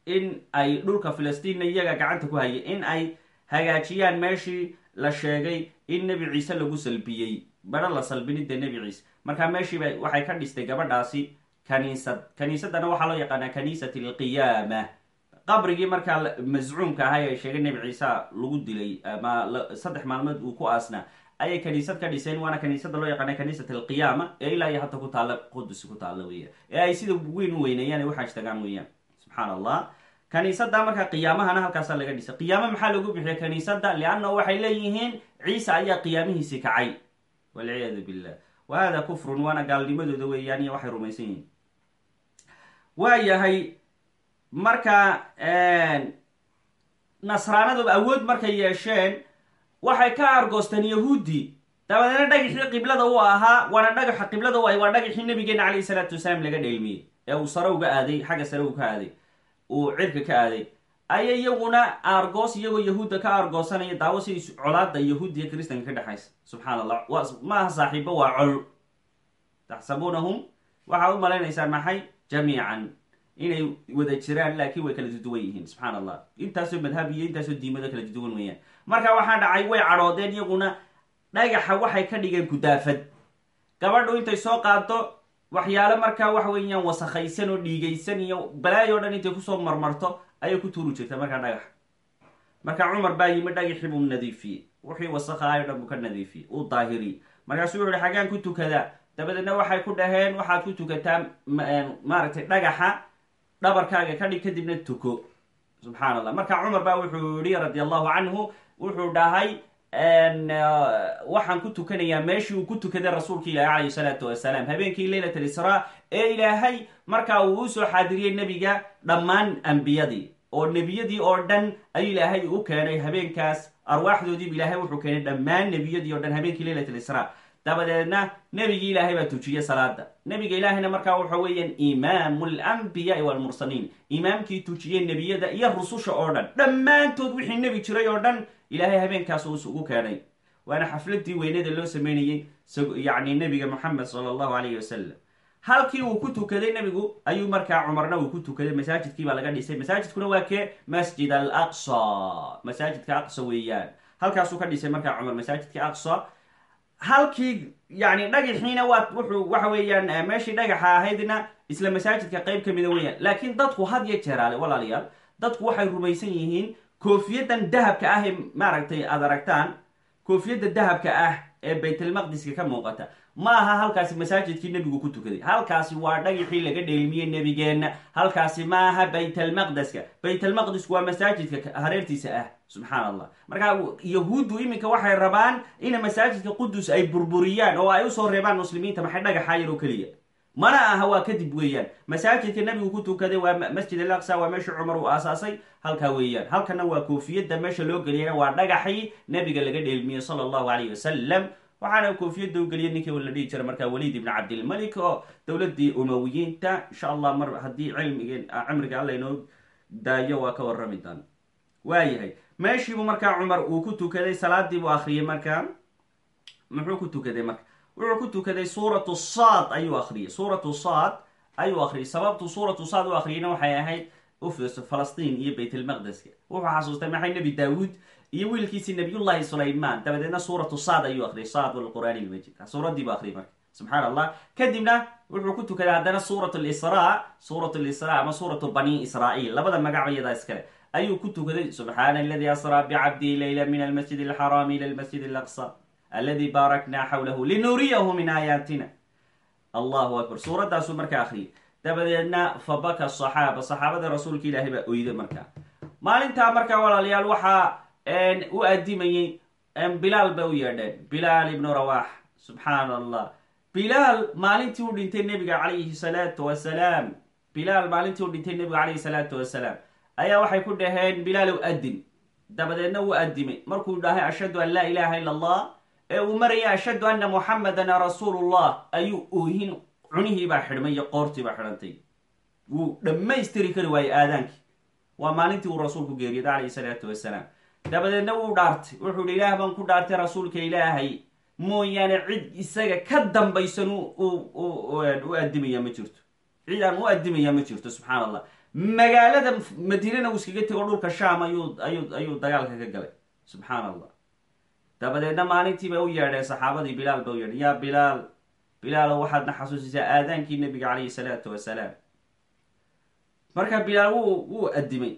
in ay dhulka filistiin iyaga gacanta ku hayay in ay hagaajiyaan meeshii la sheegay in nebi ciise lagu salbiyey badho la salbinin dee nebi ciise. Markaa meeshiiba waxay ka dhistay gabadhaasi kaniisad kaniisadana waxaa loo yaqaanaa kaniisat alqiyaama qabrigii markaa mascuumka ahay ay sheegay nebi ciise lagu dilay ama saddex maalmood uu ku aasnaa ayay kaniisad ka dhiseen waana kaniisada loo yaqaana kaniisat alqiyaama ee ilaa iyo hadda ku taalla qudus ku taalla weeyaan ee ay sida weyn u weyneeyaan ay uxaajtagaan weeyaan. Subxaan allah kaniisada markaa qiyaamahana halkaasaa laga dhisay qiyaamo maxaa lagu bixiyay? Kaniisada lianna waxay leeyihiin ciise ayaa qiyaamihiisii kacay. Walciyaadu billah. Wa hada kufrun waana gaalnimadooda weeyaan iyo waxay rumaysan yihiin. Waa yahay marka nasraanadu awood markay yeesheen waxay ka argoosteen yahuudi. Dabadeedna dhagaxii qiblada u ahaa waana dhagaxa qiblada u ahay waa dhagaxii nabigeena calayhi salaatu wasalaam laga dheelmiyey. Ee uu sare uga aaday xagga sare uu ka aaday uu cirka ka aaday. Aya iyaguna argoos iyagoo yahuudda ka argoosanaya daawo si colaada yahuudiya kristanka ka dhexaysa subxaan allah maaha saaxiibo waa col. Taxsabuunahum. Waxaad u malaynaysaan maxay? Jamiican. Inay wada jiraan laakiin way kala duduwan yihiin. Subxaan allah intaasoo madhab iyo intaasoo diimado kala duduwan weeyaan. Marka waxaa dhacay way cadhoodeen iyaguna dhagaxa waxay ka dhigeen kudaafad. Gabadhu intay soo qaado waxyaale markaa waxa weeyaan wasakhaysan oo dhiigaysan iyo balaayo dhan intay ku soo marmarto ayay ku tuuri jirta markaa dhagax. Marka cumar baa yimi dhagaxii buu nadiifiyey. Wixii wasakhaay o dhan buu ka nadiifiyey uu daahiriyey markaasuu wuxu uhi xagaan ku tukadaa dabadeedna waxay ku dhaheen waxaad ku tukataa maaragtay dhagaxa dhabarkaaga ka dhig kadibna tuko. Subxaan allah marka cumar baa wuxuu yihi radi allahu canhu wuxuu dhahay waxaan ku tukanayaa meeshii uu ku tukaday rasuulka ilaahi calayhi salaatu wasalaam. Habeenkii leylat alisraa ee ilaahay markaa uu u soo xaadiriyey nebiga dhammaan ambiyadii. Oo nebiyadii oo dhan ayuu ilaahay u keenay habeenkaas. Arwaaxdoodiibu ilaahay wuxuu keenay dhammaan nebiyadii o dhan habeenkii leylat alisraa dabadeedna nebigii ilaahay baa tujiyey salaada nebiga ilaahayna markaa waxa weeyaan imaamu alanbiyaai walmursaliin imaamkii tujiyey nebiyada iyo rususha oo dhan. Dhammaantood wixii nebi jiray oo dhan ilaahay habeenkaas uu ugu keenay. Waana xafladii weynada loo sameynayey yacni nebiga moxamed sala allahu alayhi wasalam halkii uu ku tukaday nebigu ayuu markaa cumarna uu ku tukaday masaajidkii baa laga dhisay. Masaajidkuna waa kee? Masjid al aqsa masaajidka aqsa weeyaan. Halkaasuu ka dhisay markaa cumar masaajidka aqsa. Halkii yani dhagaxiina waa wuxuu waxa weeyaan meeshii dhagaxa ahaydna isla masaajidka qeyb ka mida weeyaan. Laakiin dadku had iyo jeeraale walaalayaal dadku waxay rumaysan yihiin koofiyadan dahabka ah ee maaragtay aad aragtaan koofiyadda dahabka ah ee baytalmaqdiska ka muuqata. Ma aha halkaasi masaajidkii nebigu ku tukaday. Halkaasi waa dhagaxii laga dheelmiyey nebigeenna. Halkaasi ma aha baytalmaqdeska baytalmaqdisku waa masaajidka hareertiisa ah. Subxaan allah marka yahuuddu iminka waxay rabaan ina masaajidka qudus ay burburiyaan oo ay u soo reebaan muslimiinta maxay dhagaxaa yar oo keliya mana aha waa kadib weeyaan. Masaajidka nebigu ku tukaday waa masjid al aqsa waa meesha cumar uu aasaasay halkaa weeyaan. Halkana waa koofiyadda meesha loo geliyana waa dhagaxii nebiga laga dheelmiyey sala allahu calayh wasalam waxaana koofiyadda u geliyay ninkii la dhihi jira markaa waliid ibn cabdilmalik oo dowladii umawiyiinta. Insha allah mar haddii cilmig cimriga alla inoo daayo waa ka warrami doona waayahay meeshiibuu markaa cumar uu ku tukaday salaadii buu akriyay markaa. Muxuu ku tukaday marka wuxuu ku tukaday suuratu saad ayuu akriyay suuratu saad ayuu akriyay sababtu suuratu saad u akriyayna waxay ahayd falastiin iyo baytlmaqdeska wuxuu xasuustay maxay nebi daawuud iyo wiilkiisii nabiyullahi sulayman dabadeedna suuratu saad ayuu akriyay saad walqur'aan ilmajid suuradii buu akriyay marka. Subxaan kadibna wuxuu ku tukaday haddana suurat lisra suurat lisra ama suuratu bani israa'iil. Labada magac iskale ayuu ku tukaday subxaana aladii asraa bicabdihi leyla min almasjid alxaraami ila almasjid alaqsa aladi baarakna xawlahu linuriyahu min aayaatina allahu akbar suuraddaasuu markaa akriyay dabadeedna fabaka saxaaba saxaabada rasuulka ilaahay baa oyda markaa maalintaa markaa walaalayaal waxaa u adimayey bilaal bay u yeedheen bilaal ibnu rawax subxaan allah bilaal maalintii u dhintay nebiga calayhi salaatu wasalaam bilaal maalintii u dhintay nebiga calayhi salaatu wasalaam ayaa waxay ku dhaheen bilaalow adin dabadeedna wuu adimay markuu dhahay ashhadu an laa ilaaha ila allah ee uu maraya ashhadu anna muxamadan rasuulullah ayuu oohin cunihiibaa xidhmay iyo qoortiibaa xidhantay. Wuu dhammaystiri kari waayey aadaankii waa maalintii uu rasuulku geeriyada calayhi salaatu wasalaam dabadeedna wuu dhaartay. Wuxuu hi ilaah baan ku dhaartay rasuulka ilaahay. Mooyaane cid isaga ka dambaysan u adimaya ma jirto. Cid aan u adimaya ma jirto subxaan allah magaalada madiinana uu iskaga tego dhulka sham ayuu ayuu ayuu dagaalka ka galay subxaan allah dabadeedna maalintii bay u yeedheen saxaabadii bilaal ba u yeedheen. Yaa bilaal bilaalo waxaadna xasuusisaa aadaankii nabiga calayhi salaatu wasalaam marka bilaal wuu wuu adimay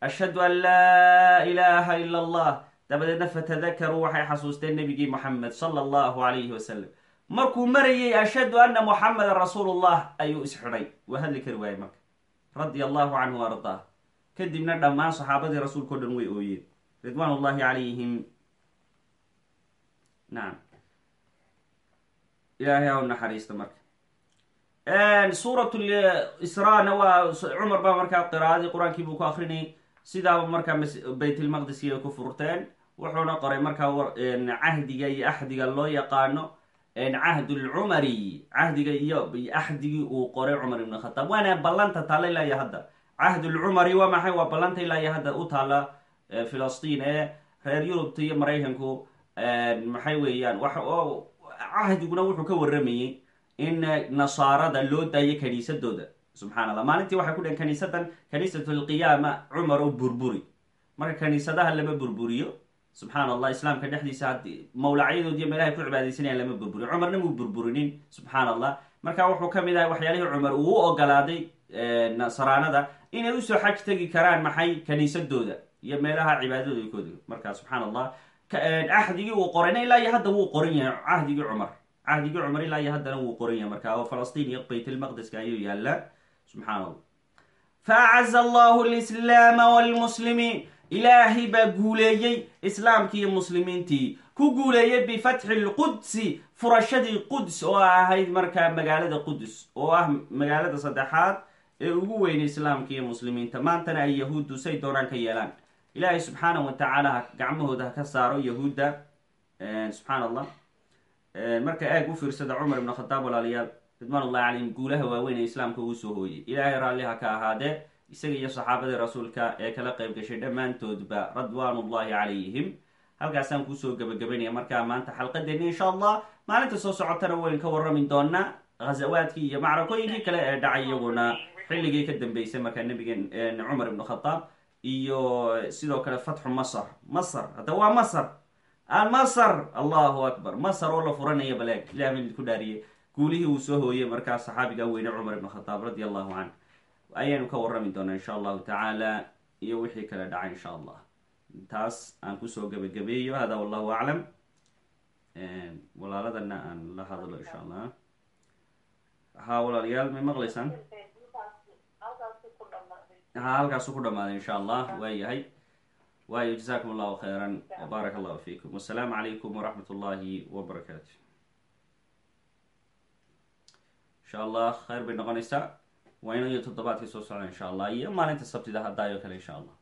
ashhadu an laa ilaaha ila allah dabadeedna fatadakaruu waxay xasuusteen nebigii moxamed sala allahu calayhi wasalam markuu marayay ashhadu anna muxamedan rasuulullah ayuu isxidhay waa hadli kari waayey marka. Radia allahu canhu wa ardaah. Kadibna dhammaan saxaabadii rasuulka o dhan way ooyeen. Ridwaan ullahi calayhim nacam ilaahay ha u naxariista marka. Suurat israana waa cumar baa markaa qiraa'adii qur'aankii buu ku akrinayay sidaaba markaa baytlmaqdisiya ku furteen. Wuxuuna qoray markaa cahdiga iyo axdiga loo yaqaano cahdulcumari cahdiga iyo axdigii uu qoray cumar ibn khataab waana ballanta taalla ilaa iyo hadda. Cahdulcumari waa maxay? Waa ballanta ilaa iyo hadda u taalla filistiin ee reer yurubta iyo maraykanku maxay weeyaan? Cahdiguna wuxuu ka waramayey in nasaarada loo daayo kaniisadooda. Subxaan allah maalintii waxay ku dhaheen kaniisadan kaniisat alqiyaama cumar oo burburi. Marka kaniisadaha lama burburiyo subxaan allah islaamka dhexdiisa haddii mawlacyadood iyo meelahay ku cibaadaysanayaan lama burburiyo. Cumarna muu burburinin subxaan allah marka wuxuu ka mid ahay waxyaalihii cumar uu ogolaaday nasraanada inay u soo xaj tegi karaan maxay kaniisadooda iyo meelaha cibaadadooda marka subxaan allah cahdigii uu qorayna ilaa iyo hadda wuu qoran yahay cahdigii cumar. Cahdigii cumar ilaa iyo haddana wuu qoran yahay marka oo falastiin iyo baytlmaqdeska ayuu yaalaa subxaan allah faacaza allahu lislaama wlmuslimiin ilaahay baa guuleeyey islaamkii iyo muslimiintii. Ku guuleeyey bifatxi lqudsi furashadii quds oo ahayd markaa magaalada qudus oo ah magaalada saddexaad ee ugu weynay islaamka iyo muslimiinta. Maantana ay yahuuddu say doonaan ka yeelaan ilaahay subxaana wa tacaala gacmahooda ha ka saaro yahuudda subxaan allah marka aag u fiirsada cumar ibn khadaab walaalayaal ridwaan ullahi calayhim guulaha waaweyn ee islaamka uu soo hooyey. Ilaahay raalliha ka ahaadee isaga iyo saxaabadii rasuulka ee kala qayb gashay dhammaantoodba radwaan ullahi calayhim halkaasaan ku soo gebagabaynaya markaa maanta xalqadeeni insha allah maalinta soo socotana wayn ka warrami doonaa ghazawaadkii iyo macrakooyinkii kale ee dhacay iyaguna xilligii ka dambeysay markaa nebiga cumar ibn khadaab iyo sidoo kale fatxu masr masr hadda waa masr almasr allahu akbar. Masr oo la furanaya baleeg ilah ba idinku dhaariyey. Guulihii uu soo hooyey markaa saxaabiga weyne cumar ibn khadaab radi allahu canh. Ayaanu ka warrami doonaa insha allahu tacaala iyo wixii kale dhacay insha allah. Taas aan ku soo gebagabeeyo hada wallahu aclam. Walaaladana aan la hadlo insha allah. Ha walaalayaal may maqlaysaan ha halkaasu ku dhamaaday insha allah waa yahay. Waayo jazakum allahu khayran. Wbaaraka allahu fiikum. Wasalaamu calaykum waraxmat ullahi wbarakaatu insha allah khayr bay noqonaysaa. Waa inayo toddobaadkii soo socda insha allah iyo maalinta sabtida haddaayo kale insha allah